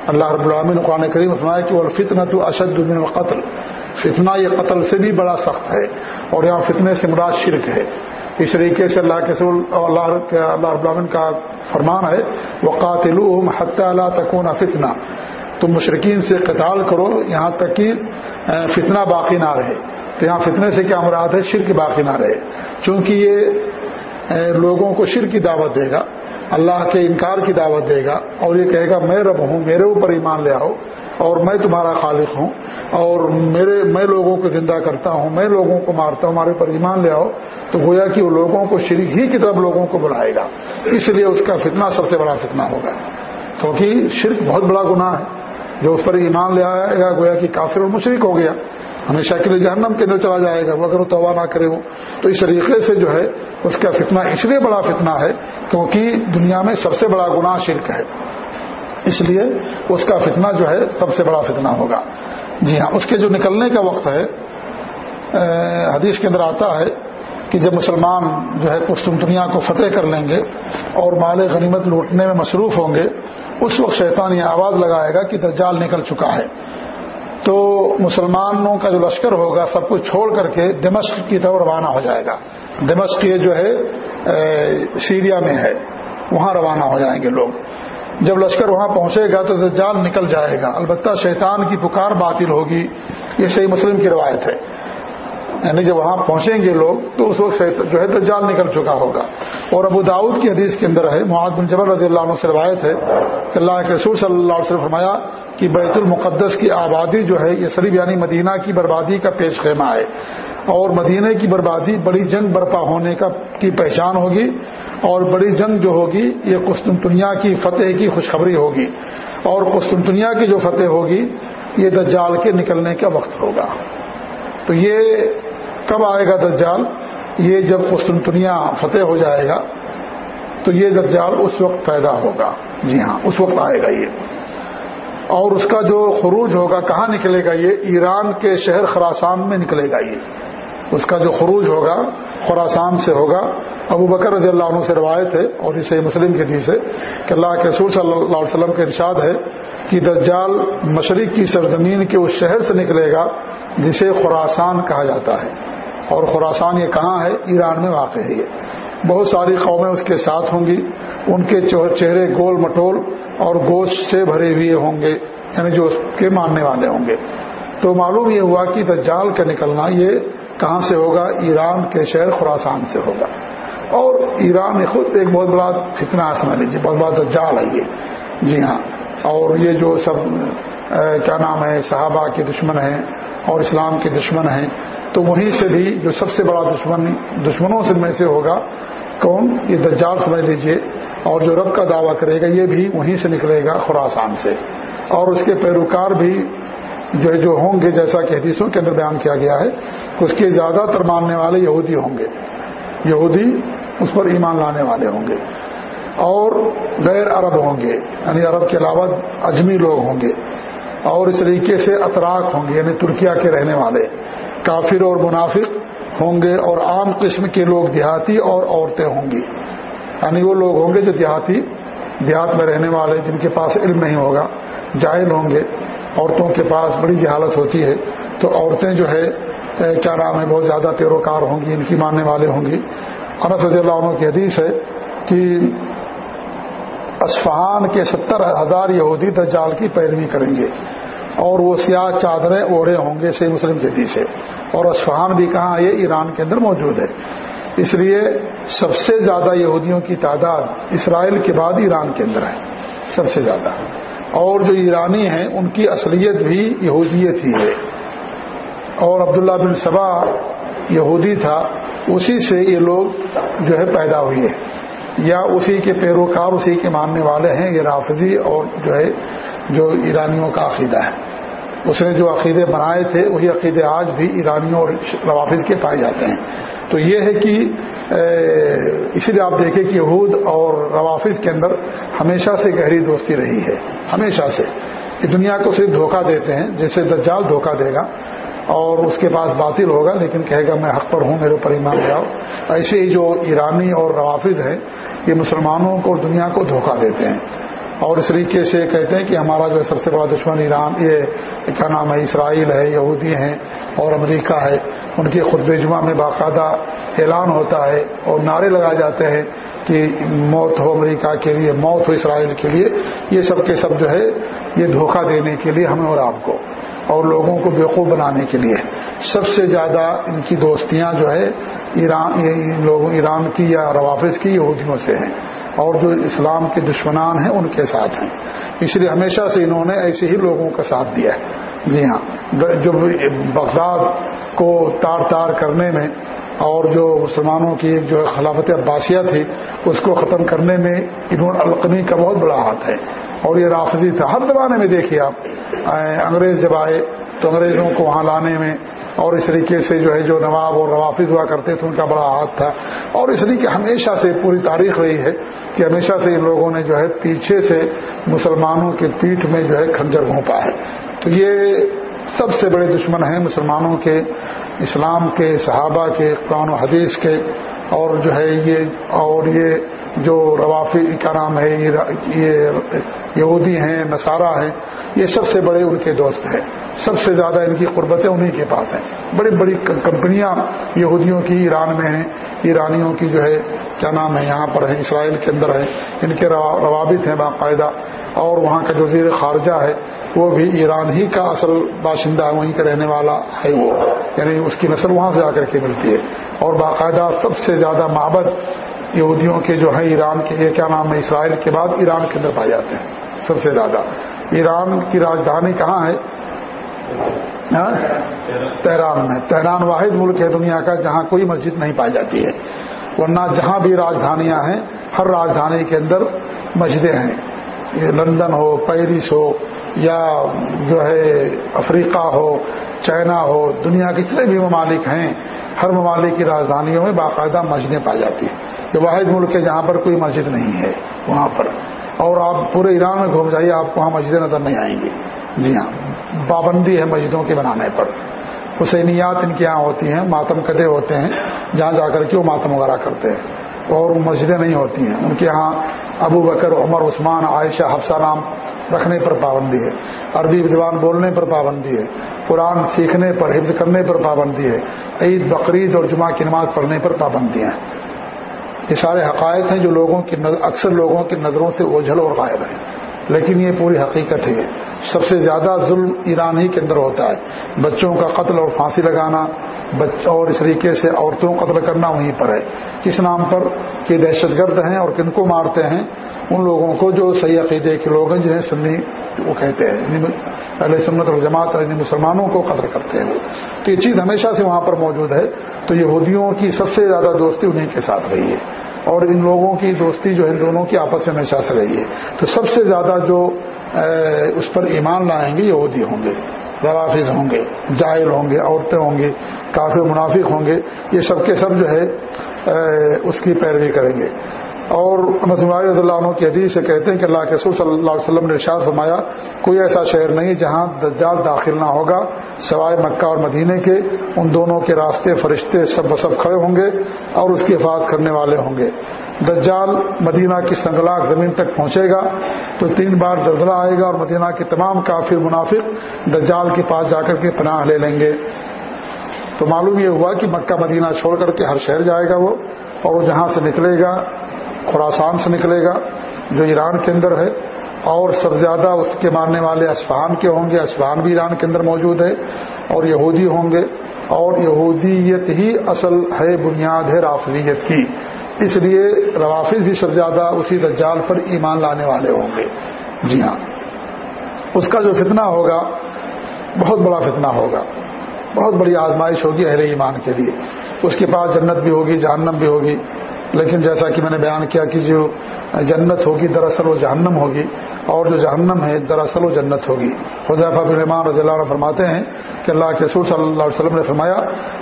اللہ رب العالمین قرآن کریم فرمایا کہ وہ فتنا تو اشد من القتل۔ فتنہ یہ قتل سے بھی بڑا سخت ہے اور یہاں فتنے سے مراد شرک ہے۔ اس طریقے سے اللہ کے اللہ اللہ رب العالمین کا فرمان ہے وہ قاتل حت اللہ تکون فتنہ تم مشرقین سے قتال کرو یہاں تک کہ فتنہ باقی نہ رہے۔ تو یہاں فتنے سے کیا مراد ہے؟ شرک باقی نہ رہے۔ چونکہ یہ لوگوں کو شرک کی دعوت دے گا، اللہ کے انکار کی دعوت دے گا اور یہ کہے گا، میں رب ہوں، میرے اوپر ایمان لے آؤ۔ اور میں تمہارا خالق ہوں اور میرے میں لوگوں کو زندہ کرتا ہوں، میں لوگوں کو مارتا ہوں، ہمارے اوپر ایمان لے آؤ، تو گویا کہ وہ لوگوں کو شریک ہی کی طرف لوگوں کو بلائے گا۔ اس لیے اس کا فتنہ سب سے بڑا فتنہ ہوگا۔ کیونکہ شرک بہت بڑا گناہ ہے۔ جو اس پر ایمان لے آئے گا گویا کہ کافر اور مشرق ہو گیا۔ ہمیشہ کے لیے جہنم کے اندر چلا جائے گا۔ وہ اگر وہ توبہ نہ کرے وہ تو اس طریقے سے جو ہے، اس کا فتنہ اس لیے بڑا فتنہ ہے کیونکہ دنیا میں سب سے بڑا گناہ شرک ہے۔ اس لیے اس کا فتنہ جو ہے سب سے بڑا فتنہ ہوگا۔ جی ہاں اس کے جو نکلنے کا وقت ہے حدیث کے اندر آتا ہے کہ جب مسلمان جو ہے قسطنطنیہ کو فتح کر لیں گے اور مال غنیمت لوٹنے میں مصروف ہوں گے، اس وقت شیطان یہ آواز لگائے گا کہ دجال نکل چکا ہے۔ تو مسلمانوں کا جو لشکر ہوگا، سب کچھ چھوڑ کر کے دمشق کی طرف روانہ ہو جائے گا۔ دمشق یہ جو ہے سیریا میں ہے، وہاں روانہ ہو جائیں گے لوگ۔ جب لشکر وہاں پہنچے گا تو دجال نکل جائے گا۔ البتہ شیطان کی پکار باطل ہوگی۔ یہ صحیح مسلم کی روایت ہے۔ یعنی جب وہاں پہنچیں گے لوگ تو اس وقت جو ہے دجال نکل چکا ہوگا۔ اور ابو داود کی حدیث کے اندر ہے محمد بن جبر رضی اللہ عنہ سے روایت ہے کہ اللہ کے رسول صلی اللہ علیہ وسلم فرمایا کہ بیت المقدس کی آبادی جو ہے، یہ صرف یعنی مدینہ کی بربادی کا پیش خیمہ ہے۔ اور مدینہ کی بربادی بڑی جنگ برپا ہونے کا کی پہچان ہوگی اور بڑی جنگ جو ہوگی، یہ قسطنطنیہ کی فتح کی خوشخبری ہوگی اور قسطنطنیہ کی جو فتح ہوگی، یہ دجال کے نکلنے کا وقت ہوگا۔ تو یہ کب آئے گا دجال؟ یہ جب قسطنطنیہ فتح ہو جائے گا، تو یہ دجال اس وقت پیدا ہوگا۔ جی ہاں اس وقت آئے گا یہ۔ اور اس کا جو خروج ہوگا، کہاں نکلے گا یہ؟ ایران کے شہر خراسان میں نکلے گا یہ۔ اس کا جو خروج ہوگا خوراسان سے ہوگا، ابو بکر رضی اللہ عنہ سے روایت ہے اور اسے مسلم کے دی سے کہ اللہ کے رسول صلی اللہ علیہ وسلم کا ارشاد ہے کہ دجال مشرق کی سرزمین کے اس شہر سے نکلے گا جسے خوراسان کہا جاتا ہے۔ اور خوراسان یہ کہاں ہے؟ ایران میں واقع ہے یہ۔ بہت ساری قومیں اس کے ساتھ ہوں گی، ان کے چہرے گول مٹول اور گوشت سے بھرے ہوئے ہوں گے یعنی جو اس کے ماننے والے ہوں گے۔ تو معلوم یہ ہوا کہ دجال کا نکلنا یہ کہاں سے ہوگا؟ ایران کے شہر خوراسان سے ہوگا۔ اور ایران نے خود ایک بہت بڑا فتنا سمجھ لیجیے، بہت بڑا دجال ہے یہ۔ جی ہاں۔ اور یہ جو سب کیا نام ہے، صحابہ کے دشمن ہیں اور اسلام کے دشمن ہیں، تو وہیں سے بھی جو سب سے بڑا دشمن، دشمنوں سے میں سے ہوگا کون؟ یہ دجال، سمجھ لیجیے۔ اور جو رب کا دعویٰ کرے گا، یہ بھی وہیں سے نکلے گا خوراسان سے۔ اور اس کے پیروکار بھی جو جو ہوں گے جیسا کہ حدیثوں کے اندر بیان کیا گیا ہے اس کے زیادہ تر ماننے والے یہودی ہوں گے۔ یہودی اس پر ایمان لانے والے ہوں گے۔ اور غیر عرب ہوں گے۔ یعنی عرب کے علاوہ اجمی لوگ ہوں گے۔ اور اس طریقے سے اطراک ہوں گے یعنی ترکیہ کے رہنے والے۔ کافر اور منافق ہوں گے اور عام قسم کے لوگ دیہاتی اور عورتیں ہوں گی۔ یعنی وہ لوگ ہوں گے جو دیہاتی، دیہات میں رہنے والے، جن کے پاس علم نہیں ہوگا، جاہل ہوں گے۔ عورتوں کے پاس بڑی جی جہالت ہوتی ہے، تو عورتیں جو ہے کیا نام ہے، بہت زیادہ پیروکار ہوں گی، ان کی ماننے والے ہوں گی۔ انس رضی اللہ عنہ کی حدیث ہے کہ اسفہان کے ستر ہزار یہودی دجال کی پیروی کریں گے اور وہ سیاہ چادریں اوڑے ہوں گے سی مسلم کے حدیث ہے۔ اور اسفہان بھی کہاں یہ ایران کے اندر موجود ہے۔ اس لیے سب سے زیادہ یہودیوں کی تعداد اسرائیل کے بعد ایران کے اندر ہے۔ سب سے زیادہ۔ اور جو ایرانی ہیں، ان کی اصلیت بھی یہودیت ہی ہے۔ اور عبداللہ بن صبا یہودی تھا، اسی سے یہ لوگ جو ہے پیدا ہوئی یا اسی کے پیروکار، اسی کے ماننے والے ہیں، یہ رافضی اور جو ہے، جو ایرانیوں کا عقیدہ ہے۔ اس نے جو عقیدے بنائے تھے، وہی عقیدے آج بھی ایرانیوں اور روافظ کے پائے جاتے ہیں۔ تو یہ ہے کہ اسی لیے آپ دیکھیں کہ یہود اور روافظ کے اندر ہمیشہ سے گہری دوستی رہی ہے۔ ہمیشہ سے۔ کہ دنیا کو صرف دھوکہ دیتے ہیں، جیسے دجال دھوکہ دے گا اور اس کے پاس باطل ہوگا، لیکن کہے گا، میں حق پر ہوں، میرے اوپر ایمان لے آؤ۔ ایسے ہی جو ایرانی اور روافظ ہیں، یہ مسلمانوں کو دنیا کو دھوکہ دیتے ہیں۔ اور اس طریقے سے کہتے ہیں کہ ہمارا جو سب سے بڑا دشمن ایران، یہ کیا نام ہے، اسرائیل ہے، یہودی ہیں اور امریکہ ہے، ان کے خطب جمعہ میں باقاعدہ اعلان ہوتا ہے اور نعرے لگائے جاتے ہیں کہ موت ہو امریکہ کے لیے، موت ہو اسرائیل کے لیے۔ یہ سب کے سب جو ہے، یہ دھوکہ دینے کے لیے ہمیں اور آپ کو، اور لوگوں کو بیوقوف بنانے کے لیے۔ سب سے زیادہ ان کی دوستیاں جو ہے، ایران لوگوں ایران کی یا روافظ کی یہودیوں سے ہیں۔ اور جو اسلام کے دشمنان ہیں ان کے ساتھ ہیں۔ اس لیے ہمیشہ سے انہوں نے ایسے ہی لوگوں کا ساتھ دیا ہے۔ جی ہاں۔ جو بغداد کو تار تار کرنے میں اور جو مسلمانوں کی ایک جو خلافت عباسیہ تھی، اس کو ختم کرنے میں انہوں القمی کا بہت بڑا ہاتھ ہے۔ اور یہ رافضی تھا۔ ہر زمانے میں دیکھیے آپ انگریز جب آئے تو انگریزوں کو وہاں لانے میں اور اس طریقے سے جو ہے جو نواب اور روافظ ہوا کرتے تھے، ان کا بڑا ہاتھ تھا۔ اور اس طریقے ہمیشہ سے پوری تاریخ رہی ہے کہ ہمیشہ سے ان لوگوں نے جو ہے پیچھے سے مسلمانوں کے پیٹھ میں جو ہے کھنجر گھونپا ہے۔ تو یہ سب سے بڑے دشمن ہیں مسلمانوں کے، اسلام کے، صحابہ کے، قرآن و حدیث کے۔ اور جو ہے یہ، اور یہ جو روافی کا نام ہے یہ یہودی ہیں، نصارہ ہیں، یہ سب سے بڑے ان کے دوست ہیں۔ سب سے زیادہ ان کی قربتیں انہیں کے پاس ہیں۔ بڑی بڑی کمپنیاں یہودیوں کی ایران میں ہیں۔ ایرانیوں کی جو ہے، کیا نام ہے، یہاں پر ہے اسرائیل کے اندر ہے ان کے روابط ہیں باقاعدہ۔ اور وہاں کا جو وزیر خارجہ ہے، وہ بھی ایران ہی کا اصل باشندہ، وہیں کا رہنے والا ہے وہ۔ یعنی اس کی نسل وہاں سے آ کر کے ملتی ہے۔ اور باقاعدہ سب سے زیادہ معبد یہودیوں کے جو ہے ایران کے، یہ کیا نام ہے، اسرائیل کے بعد ایران کے اندر پائے جاتے ہیں، سب سے زیادہ۔ ایران کی راجدھانی کہاں ہے؟ ہاں؟ تہران میں۔ تہران واحد ملک ہے دنیا کا، جہاں کوئی مسجد نہیں پائی جاتی ہے۔ ورنہ جہاں بھی راجدھانیاں ہیں، ہر راجدھانی کے اندر مسجدیں ہیں۔ یہ لندن ہو، پیرس ہو، یا جو ہے، افریقہ ہو، چائنا ہو، دنیا کے جتنے بھی ممالک ہیں، ہر ممالک کی راجدھانیوں میں باقاعدہ مسجدیں پائی جاتی ہیں۔ یہ واحد ملک ہے جہاں پر کوئی مسجد نہیں ہے، وہاں پر۔ اور آپ پورے ایران میں گھوم جائیے، آپ کو وہاں مسجدیں نظر نہیں آئیں گی۔ جی ہاں پابندی ہے مسجدوں کے بنانے پر۔ حسینیات ان کے یہاں ہوتی ہیں، ماتم کدے ہوتے ہیں، جہاں جا کر کے وہ ماتم وغیرہ کرتے ہیں۔ اور مسجدیں نہیں ہوتی ہیں۔ ان کے یہاں ابو بکر، عمر، عثمان، عائشہ، حفصہ نام رکھنے پر پابندی ہے۔ عربی زبان بولنے پر پابندی ہے۔ قرآن سیکھنے پر، حفظ کرنے پر پابندی ہے۔ عید، بقرعید اور جمعہ کی نماز پڑھنے پر پابندیاں ہیں۔ یہ سارے حقائق ہیں جو لوگوں کی اکثر لوگوں کی نظروں سے اوجھل اور غائب ہیں۔ لیکن یہ پوری حقیقت ہے۔ سب سے زیادہ ظلم ایران ہی کے اندر ہوتا ہے۔ بچوں کا قتل اور پھانسی لگانا اور اس طریقے سے عورتوں کو قتل کرنا وہیں پر ہے۔ کس نام پر؟ کہ دہشت گرد ہیں اور کن کو مارتے ہیں؟ ان لوگوں کو جو صحیح عقیدے کے لوگ ہیں، جنہیں سنی، وہ کہتے ہیں یعنی پہلے سنت اور جماعت یعنی مسلمانوں کو قتل کرتے ہیں۔ تو یہ چیز ہمیشہ سے وہاں پر موجود ہے۔ تو یہودیوں کی سب سے زیادہ دوستی انہیں کے ساتھ رہی ہے۔ اور ان لوگوں کی دوستی جو ہے دونوں کی آپس میں ہمیشہ سے رہی ہے۔ تو سب سے زیادہ جو اس پر ایمان لائیں گے، یہودی ہوں گے، روافظ ہوں گے جائل ہوں گے، عورتیں ہوں گی کافی منافق ہوں گے۔ یہ سب کے سب جو ہے اس کی پیروی کریں گے۔ اور رضی اللہ عنہ کی حدیث سے کہتے ہیں کہ اللہ کے صلی اللہ علیہ وسلم نے ارشاد فرمایا، کوئی ایسا شہر نہیں جہاں دجال داخل نہ ہوگا، سوائے مکہ اور مدینے کے، ان دونوں کے راستے فرشتے سب بسب کھڑے ہوں گے اور اس کی حفاظت کرنے والے ہوں گے۔ دجال مدینہ کی سنگلاک زمین تک پہنچے گا تو تین بار زلزلہ آئے گا اور مدینہ کے تمام کافر منافق دجال کے پاس جا کر کے پناہ لے لیں گے۔ تو معلوم یہ ہوا کہ مکہ مدینہ چھوڑ کر کے ہر شہر جائے گا وہ، اور وہ جہاں سے نکلے گا خوراسان سے نکلے گا، جو ایران کے اندر ہے، اور سب سے زیادہ اس کے ماننے والے اسفہان کے ہوں گے۔ اسفہان بھی ایران کے اندر موجود ہے، اور یہودی ہوں گے۔ اور یہودیت ہی اصل ہے، بنیاد ہے رافضیت کی۔ اس لیے روافظ بھی سب سے زیادہ اسی دجال پر ایمان لانے والے ہوں گے۔ جی ہاں۔ اس کا جو فتنہ ہوگا، بہت بڑا فتنہ ہوگا۔ بہت بڑی آزمائش ہوگی اہل ایمان کے لیے۔ اس کے پاس جنت بھی ہوگی، جہنم بھی ہوگی۔ لیکن جیسا کہ میں نے بیان کیا کہ جو جنت ہوگی، دراصل وہ جہنم ہوگی، اور جو جہنم ہے، دراصل وہ جنت ہوگی۔ حضیفہ بن رحمان رضی اللہ عنہ فرماتے ہیں کہ اللہ کے سور صلی اللہ علیہ وسلم نے فرمایا،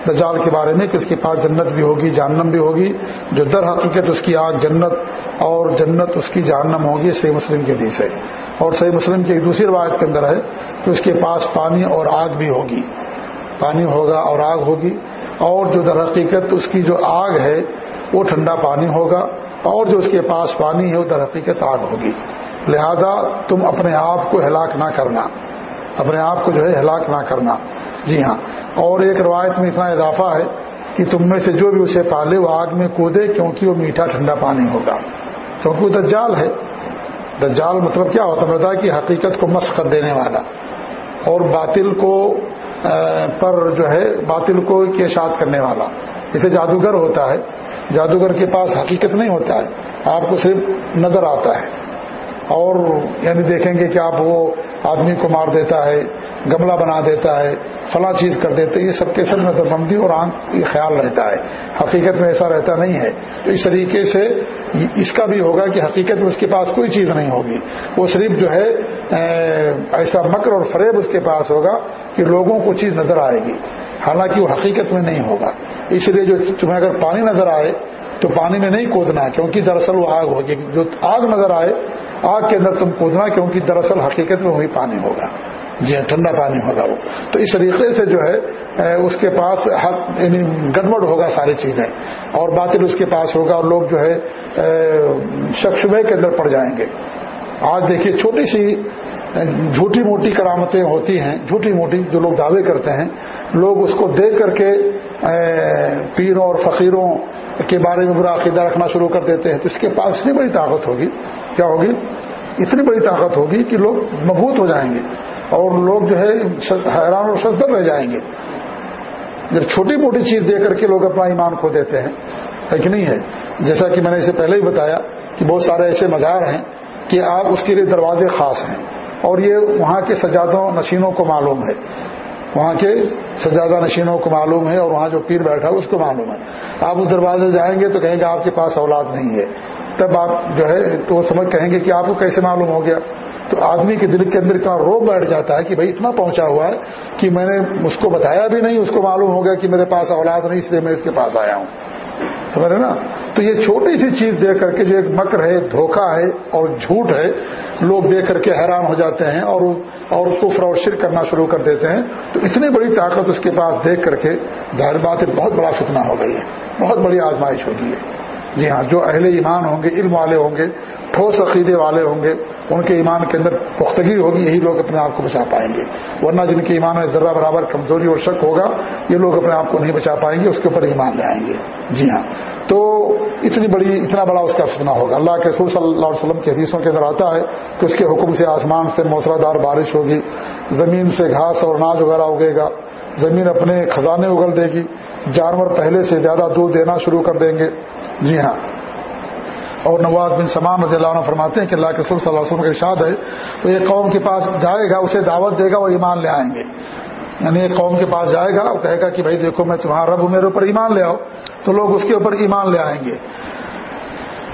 دجال کے بارے میں کہ اس کے پاس جنت بھی ہوگی، جہنم بھی ہوگی۔ جو در حقیقت اس کی آگ جنت اور جنت اس کی جہنم ہوگی صحیح مسلم کے حدیث ہے۔ اور صحیح مسلم کی ایک دوسری روایت کے اندر ہے کہ اس کے پاس پانی اور آگ بھی ہوگی۔ پانی ہوگا اور آگ ہوگی، اور جو در حقیقت اس کی جو آگ ہے وہ ٹھنڈا پانی ہوگا اور جو اس کے پاس پانی ہے وہ در حقیقت آگ ہوگی۔ لہذا تم اپنے آپ کو ہلاک نہ کرنا۔ اپنے آپ کو جو ہے ہلاک نہ کرنا۔ جی ہاں۔ اور ایک روایت میں اتنا اضافہ ہے کہ تم میں سے جو بھی اسے پالے وہ آگ میں کودے کیونکہ وہ میٹھا ٹھنڈا پانی ہوگا۔ کیونکہ وہ دجال ہے۔ دجال مطلب کیا ہوتا ہے؟ مطلب کہ حقیقت کو مس کر دینے والا۔ اور باطل کو پر جو ہے باطل کو کیشاد کرنے والا۔ جیسے جادوگر ہوتا ہے۔ جادوگر کے پاس حقیقت نہیں ہوتا ہے، آپ کو صرف نظر آتا ہے۔ اور یعنی دیکھیں گے کہ آپ وہ آدمی کو مار دیتا ہے، گملہ بنا دیتا ہے، فلاں چیز کر دیتے یہ سب کے سب نظر بندی اور آنکھ یہ خیال رہتا ہے۔ حقیقت میں ایسا رہتا نہیں ہے۔ تو اس طریقے سے اس کا بھی ہوگا کہ حقیقت میں اس کے پاس کوئی چیز نہیں ہوگی۔ وہ صرف جو ہے ایسا مکر اور فریب اس کے پاس ہوگا کہ لوگوں کو چیز نظر آئے گی۔ حالانکہ وہ حقیقت میں نہیں ہوگا۔ اس لیے جو تمہیں اگر پانی نظر آئے، تو پانی میں نہیں کودنا، کیونکہ دراصل وہ آگ ہوگی۔ جو آگ نظر آئے، آگ کے اندر تم کودنا، کیونکہ دراصل حقیقت میں وہی پانی ہوگا۔ جی ہاں ٹھنڈا پانی ہوگا وہ۔ تو اس طریقے سے جو ہے اس کے پاس حق یعنی گڑبڑ ہوگا ساری چیزیں۔ اور باطل اس کے پاس ہوگا اور لوگ جو ہے شخصبے کے اندر پڑ جائیں گے۔ آج دیکھیے، چھوٹی سی جھوٹی موٹی کرامتیں ہوتی ہیں، جھوٹی موٹی جو لوگ دعوے کرتے ہیں، لوگ اس کو دیکھ کر کے پیروں اور فقیروں کے بارے میں برا عقیدہ رکھنا شروع کر دیتے ہیں۔ تو اس کے پاس اتنی بڑی طاقت ہوگی، کیا ہوگی؟ اتنی بڑی طاقت ہوگی کہ لوگ مبوط ہو جائیں گے اور لوگ جو ہے حیران اور شدر رہ جائیں گے۔ جب چھوٹی موٹی چیز دے کر کے لوگ اپنا ایمان کھو دیتے ہیں، ہے کہ نہیں ہے؟ جیسا کہ میں نے اسے پہلے ہی بتایا کہ بہت سارے ایسے مزار ہیں کہ آپ اس کے لیے دروازے خاص ہیں۔ اور یہ وہاں کے سجادوں نشینوں کو معلوم ہے۔ وہاں کے سجادہ نشینوں کو معلوم ہے اور وہاں جو پیر بیٹھا ہے اس کو معلوم ہے۔ آپ اس دروازے جائیں گے تو کہیں گے آپ کے پاس اولاد نہیں ہے۔ تب آپ جو ہے تو وہ سمجھ کہیں گے کہ آپ کو کیسے معلوم ہو گیا۔ تو آدمی کے دل کے اندر اتنا روب بیٹھ جاتا ہے کہ بھائی اتنا پہنچا ہوا ہے کہ میں نے اس کو بتایا بھی نہیں، اس کو معلوم ہو گیا کہ میرے پاس اولاد نہیں، اس لیے میں اس کے پاس آیا ہوں۔ سمجھ رہے نا؟ تو یہ چھوٹی سی چیز دیکھ کر کے جو ایک مکر ہے دھوکہ ہے اور جھوٹ ہے، لوگ دیکھ کر کے حیران ہو جاتے ہیں اور اور اس کو فراؤشر کرنا شروع کر دیتے ہیں۔ تو اتنی بڑی طاقت اس کے پاس دیکھ کر کے ظاہر بات بہت بڑا فتنہ ہو گئی ہے۔ بہت بڑی آزمائش ہوگی ہے۔ جی ہاں جو اہل ایمان ہوں گے، علم والے ہوں گے، ٹھوس عقیدے والے ہوں گے ان کے ایمان کے اندر پختگی ہوگی، یہی لوگ اپنے آپ کو بچا پائیں گے۔ ورنہ جن کے ایمان میں ذرہ برابر کمزوری اور شک ہوگا، یہ لوگ اپنے آپ کو نہیں بچا پائیں گے، اس کے اوپر ایمان لے آئیں گے۔ جی ہاں۔ تو اتنی بڑی، اتنا بڑا اس کا فتنہ ہوگا۔ اللہ کے رسول صلی اللہ علیہ وسلم کے حدیثوں کے اندر آتا ہے کہ اس کے حکم سے آسمان سے موسرا دار بارش ہوگی، زمین سے گھاس اور اناج وغیرہ اگے گا، زمین اپنے خزانے اگل دے گی، جانور پہلے سے زیادہ دودھ دینا شروع کر دیں گے۔ جی ہاں۔ اور نواز بن سمان رضی اللہ عنہ فرماتے ہیں کہ اللہ کے صلی اللہ علیہ وسلم کا ارشاد ہے تو ایک قوم کے پاس جائے گا، اسے دعوت دے گا وہ ایمان لے آئیں گے۔ یعنی ایک قوم کے پاس جائے گا اور کہے گا کہ بھائی دیکھو میں تمہارا رب ہوں، میرے اوپر ایمان لے آؤ۔ تو لوگ اس کے اوپر ایمان لے آئیں گے۔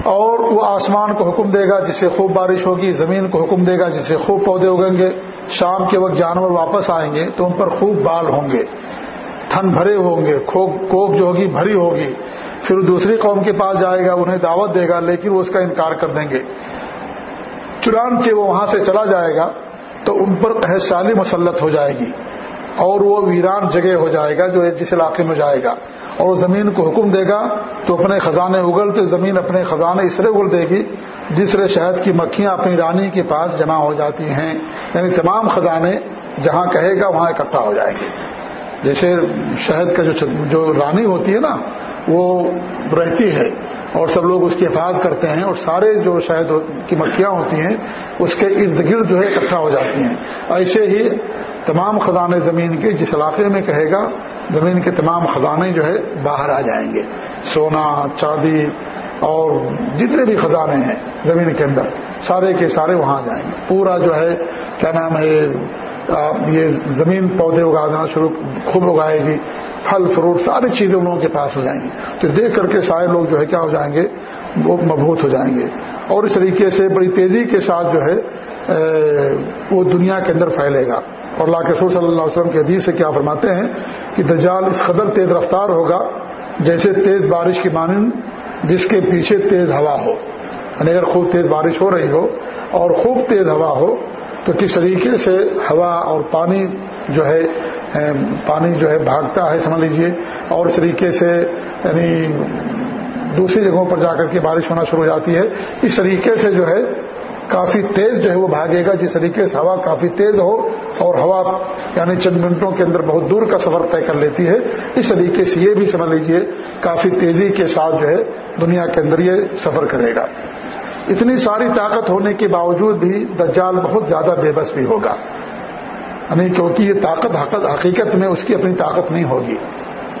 اور وہ آسمان کو حکم دے گا جسے خوب بارش ہوگی، زمین کو حکم دے گا جسے خوب پودے اگیں گے۔ شام کے وقت جانور واپس آئیں گے تو ان پر خوب بال ہوں گے۔ تھن بھرے ہوں گے کوک جو ہوگی، بھری ہوگی۔ پھر دوسری قوم کے پاس جائے گا، انہیں دعوت دے گا، لیکن وہ اس کا انکار کر دیں گے۔ چنانچہ وہ وہاں سے چلا جائے گا، تو ان پر احسالی مسلط ہو جائے گی اور وہ ویران جگہ ہو جائے گا جو جس علاقے میں جائے گا۔ اور وہ زمین کو حکم دے گا، تو اپنے خزانے اگلتے زمین اپنے خزانے اسرے اگل دے گی جسرے شہد کی مکھیاں اپنی رانی کے پاس جمع ہو جاتی ہیں۔ یعنی تمام خزانے جہاں کہے گا، وہاں اکٹھا ہو جائیں گے۔ جیسے شہد کا جو رانی ہوتی ہے نا وہ رہتی ہے اور سب لوگ اس کی حفاظت کرتے ہیں اور سارے جو شہد کی مکھیاں ہوتی ہیں، اس کے ارد گرد جو ہے اکٹھا ہو جاتی ہیں۔ ایسے ہی تمام خزانے زمین کے جس علاقے میں کہے گا، زمین کے تمام خزانے جو ہے باہر آ جائیں گے۔ سونا، چاندی اور جتنے بھی خزانے ہیں زمین کے اندر، سارے کے سارے وہاں جائیں گے۔ پورا جو ہے، کیا نام ہے یہ زمین پودے اگانا شروع، خوب اگائے گی۔ پھل فروٹ ساری چیزیں ان لوگوں کے پاس ہو جائیں گی۔ تو دیکھ کر کے سارے لوگ جو ہے کیا ہو جائیں گے؟ وہ مبہوت ہو جائیں گے۔ اور اس طریقے سے بڑی تیزی کے ساتھ جو ہے وہ دنیا کے اندر پھیلے گا۔ اور اللہ کے صلی اللہ علیہ وسلم کے حدیث سے کیا فرماتے ہیں کہ دجال اس قدر تیز رفتار ہوگا جیسے تیز بارش کی مانند جس کے پیچھے تیز ہوا ہو۔ یعنی اگر خوب تیز بارش ہو رہی ہو اور خوب تیز ہوا ہو تو کس طریقے سے ہوا اور پانی جو ہے پانی جو ہے بھاگتا ہے، سمجھ لیجیے، اور اس طریقے سے یعنی دوسری جگہوں پر جا کر کے بارش ہونا شروع ہو جاتی ہے۔ اس طریقے سے جو ہے، کافی تیز جو ہے وہ بھاگے گا، جس طریقے سے ہوا کافی تیز ہو، اور ہوا یعنی چند منٹوں کے اندر بہت دور کا سفر طے کر لیتی ہے۔ اس طریقے سے یہ بھی سمجھ لیجیے، کافی تیزی کے ساتھ جو ہے دنیا کے اندر یہ سفر کرے گا۔ اتنی ساری طاقت ہونے کے باوجود بھی دجال بہت زیادہ بے بس بھی ہوگا۔ یعنی کیونکہ یہ طاقت حقیقت میں اس کی اپنی طاقت نہیں ہوگی،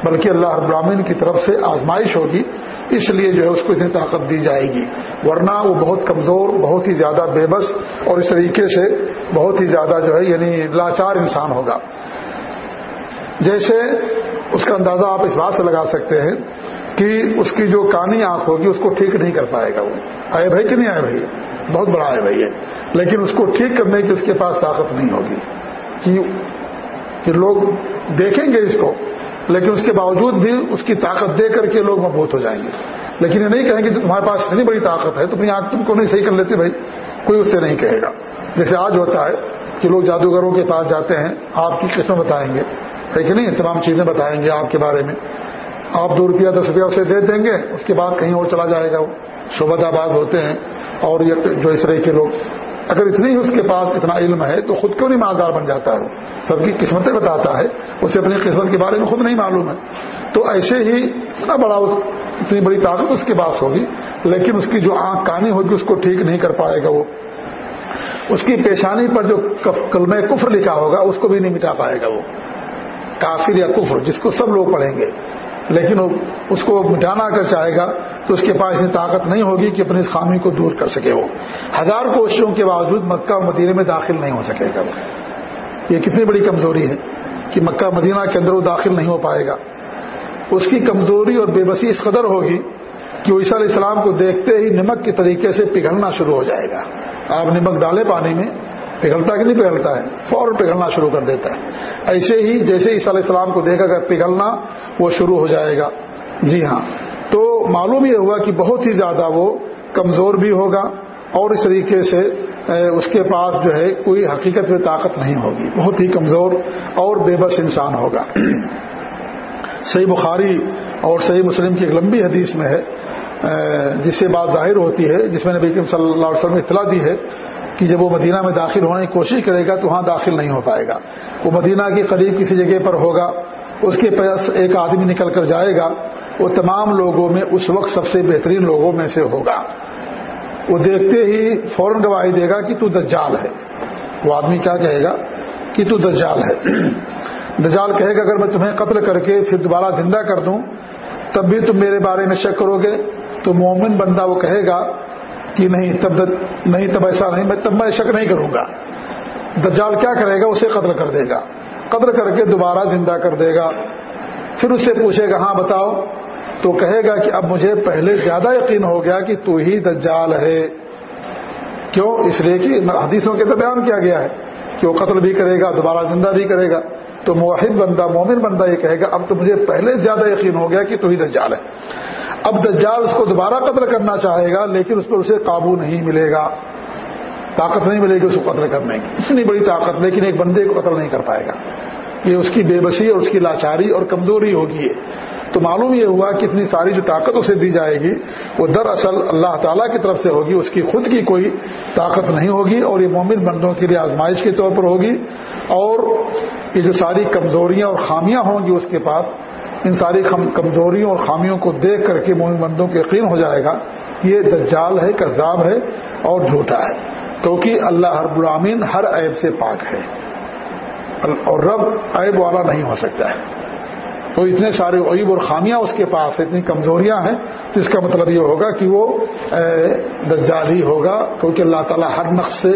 بلکہ اللہ ابراہین کی طرف سے آزمائش ہوگی، اس لیے جو ہے اس کو اتنی طاقت دی جائے گی۔ ورنہ وہ بہت کمزور، بہت ہی زیادہ بے بس اور اس طریقے سے بہت ہی زیادہ جو ہے یعنی لاچار انسان ہوگا۔ جیسے اس کا اندازہ آپ اس بات سے لگا سکتے ہیں کہ اس کی جو کانی آنکھ ہوگی، اس کو ٹھیک نہیں کر پائے گا وہ۔ آئے بھائی کہ نہیں آئے بھائی؟ بہت بڑا آئے بھائی ہے۔ لیکن اس کو ٹھیک کرنے کی اس کے پاس طاقت نہیں ہوگی۔ کہ لوگ دیکھیں گے اس کو، لیکن اس کے باوجود بھی اس کی طاقت دے کر کے لوگ مبوت ہو جائیں گے۔ لیکن یہ نہیں کہیں گے تمہارے پاس اتنی بڑی طاقت ہے تو اپنی آنکھ تم کو نہیں صحیح کر لیتے بھائی، کوئی اس سے نہیں کہے گا۔ جیسے آج ہوتا ہے کہ لوگ جادوگروں کے پاس جاتے ہیں، آپ کی قسم بتائیں گے، ہے کہ نہیں؟ تمام چیزیں بتائیں گے آپ کے بارے میں۔ آپ دو روپیہ، دس روپیہ اسے دے دیں گے، اس کے بعد کہیں اور چلا جائے گا وہ۔ شعبت آباد ہوتے ہیں اور یہ جو اس طرح کے لوگ اگر اتنی ہی اس کے پاس اتنا علم ہے تو خود کیوں نہیں مالدار بن جاتا ہے؟ سب کی قسمتیں بتاتا ہے، اسے اپنی قسمت کے بارے میں خود نہیں معلوم ہے۔ تو ایسے ہی اتنا بڑا اتنی بڑی طاقت اس کے پاس ہوگی، لیکن اس کی جو آنکھ کانی ہوگی، اس کو ٹھیک نہیں کر پائے گا وہ۔ اس کی پیشانی پر جو کلمہ کفر لکھا ہوگا، اس کو بھی نہیں مٹا پائے گا وہ۔ کافر یا کفر، جس کو سب لوگ پڑھیں گے۔ لیکن اس کو مٹانا اگر چاہے گا تو اس کے پاس اتنی طاقت نہیں ہوگی کہ اپنی اس خامی کو دور کر سکے وہ۔ ہزار کوششوں کے باوجود مکہ و مدینہ میں داخل نہیں ہو سکے گا یہ کتنی بڑی کمزوری ہے کہ مکہ مدینہ کے اندر وہ داخل نہیں ہو پائے گا۔ اس کی کمزوری اور بے بسی اس قدر ہوگی کہ وہ عیسیٰ علیہ السلام کو دیکھتے ہی نمک کے طریقے سے پگھلنا شروع ہو جائے گا۔ آپ نمک ڈالے پانی میں پگھلتا کہ نہیں پگھلتا ہے؟ فوراً پگھلنا شروع کر دیتا ہے۔ ایسے ہی جیسے عیسیٰ علیہ السلام کو دیکھا گا پگھلنا وہ شروع ہو جائے گا۔ جی ہاں۔ تو معلوم یہ ہوا کہ بہت ہی زیادہ وہ کمزور بھی ہوگا اور اس طریقے سے اس کے پاس جو ہے کوئی حقیقت میں طاقت نہیں ہوگی۔ بہت ہی کمزور اور بے بس انسان ہوگا۔ صحیح بخاری اور صحیح مسلم کی ایک لمبی حدیث میں ہے جس سے بات ظاہر ہوتی ہے، جس میں نبی صلی اللہ علیہ وسلم نے اطلاع دی ہے کہ جب وہ مدینہ میں داخل ہونے کی کوشش کرے گا تو وہاں داخل نہیں ہو پائے گا۔ وہ مدینہ کے قریب کسی جگہ پر ہوگا۔ اس کے پاس ایک آدمی نکل کر جائے گا۔ وہ تمام لوگوں میں اس وقت سب سے بہترین لوگوں میں سے ہوگا۔ وہ دیکھتے ہی فوراً گواہی دے گا کہ تو دجال ہے۔ وہ آدمی کیا کہے گا؟ کہ تو دجال ہے۔ دجال کہے گا، اگر میں تمہیں قتل کر کے پھر دوبارہ زندہ کر دوں، تب بھی تم میرے بارے میں شک کرو گے۔ تو مومن بندہ وہ کہے گا کہ نہیں تب نہیں تب ایسا نہیں میں تب میں شک نہیں کروں گا۔ دجال کیا کرے گا؟ اسے قتل کر دے گا۔ قتل کر کے دوبارہ زندہ کر دے گا۔ پھر اس سے پوچھے گا ہاں بتاؤ۔ تو کہے گا کہ اب مجھے پہلے زیادہ یقین ہو گیا کہ تو ہی دجال ہے۔ کیوں؟ اس لیے کہ حدیثوں کے تو بیان کیا گیا ہے کہ وہ قتل بھی کرے گا، دوبارہ زندہ بھی کرے گا۔ تو موحد بندہ، مومن بندہ یہ کہے گا، اب تو مجھے پہلے زیادہ یقین ہو گیا کہ تو ہی دجال ہے۔ اب دجال اس کو دوبارہ قتل کرنا چاہے گا، لیکن اس پر اسے قابو نہیں ملے گا۔ طاقت نہیں ملے گی اس کو قتل کرنے کی۔ اتنی بڑی طاقت، لیکن ایک بندے کو قتل نہیں کر پائے گا۔ یہ اس کی بے بسی اور اس کی لاچاری اور کمزوری ہوگی تو معلوم یہ ہوا کہ اتنی ساری جو طاقت اسے دی جائے گی، وہ دراصل اللہ تعالیٰ کی طرف سے ہوگی، اس کی خود کی کوئی طاقت نہیں ہوگی اور یہ مومن بندوں کے لیے آزمائش کے طور پر ہوگی۔ اور یہ جو ساری کمزوریاں اور خامیاں ہوں گی اس کے پاس ان ساری کمزوریوں اور خامیوں کو دیکھ کر کے مومن بندوں کے یقین ہو جائے گا یہ دجال ہے، کذاب ہے اور جھوٹا ہے۔ کیونکہ اللہ ہر برامین ہر عیب سے پاک ہے۔ اور رب عیب والا نہیں ہو سکتا ہے۔ تو اتنے سارے عیب اور خامیاں اس کے پاس اتنی کمزوریاں ہیں، تو اس کا مطلب یہ ہوگا کہ وہ دجال ہی ہوگا۔ کیونکہ اللہ تعالیٰ ہر نقش سے،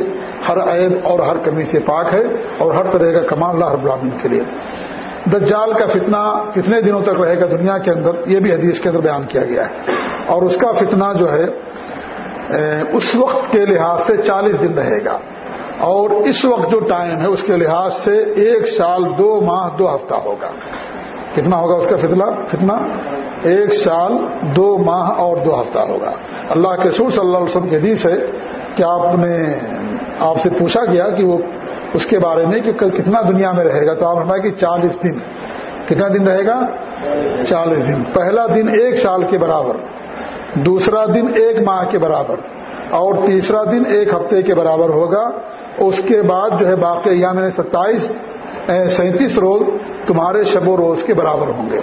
ہر عیب اور ہر کمی سے پاک ہے اور ہر طرح کا کمال اللہ ہر براہین کے لیے۔ دجال کا فتنہ کتنے دنوں تک رہے گا دنیا کے اندر، یہ بھی حدیث کے اندر بیان کیا گیا ہے۔ اور اس کا فتنہ جو ہے اس وقت کے لحاظ سے چالیس دن رہے گا۔ اور اس وقت جو ٹائم ہے، اس کے لحاظ سے ایک سال، دو ماہ، دو ہفتہ ہوگا۔ کتنا ہوگا اس کا فتنہ؟ فتنہ ایک سال، دو ماہ اور دو ہفتہ ہوگا۔ اللہ کے سور صلی اللہ علیہ وسلم کے حدیث ہے کہ آپ نے، آپ سے پوچھا گیا کہ وہ اس کے بارے میں کہ کتنا دنیا میں رہے گا۔ تو آپ کہ چالیس دن۔ کتنا دن رہے گا؟ چالیس دن۔ پہلا دن ایک سال کے برابر۔ دوسرا دن ایک ماہ کے برابر۔ اور تیسرا دن ایک ہفتے کے برابر ہوگا۔ اس کے بعد جو ہے باقی یہاں میں نے ستائیس سینتیس روز تمہارے شب و روز کے برابر ہوں گے۔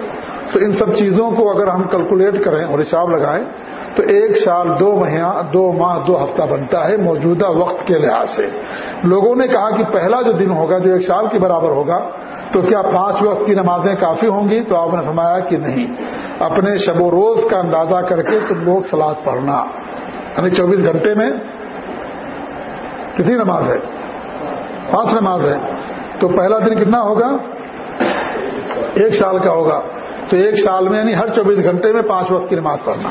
تو ان سب چیزوں کو اگر ہم کیلکولیٹ کریں اور حساب لگائیں تو ایک سال، دو مہینہ، دو ماہ، دو ہفتہ بنتا ہے موجودہ وقت کے لحاظ سے۔ لوگوں نے کہا کہ پہلا جو دن ہوگا، جو ایک سال کے برابر ہوگا، تو کیا پانچ وقت کی نمازیں کافی ہوں گی؟ تو آپ نے فرمایا کہ نہیں۔ اپنے شب و روز کا اندازہ کر کے تم لوگ سلاد پڑھنا۔ یعنی چوبیس گھنٹے میں کتنی نماز ہے؟ پانچ نماز ہے۔ تو پہلا دن کتنا ہوگا؟ ایک سال کا ہوگا۔ تو ایک سال میں یعنی ہر چوبیس گھنٹے میں پانچ وقت کی نماز پڑھنا۔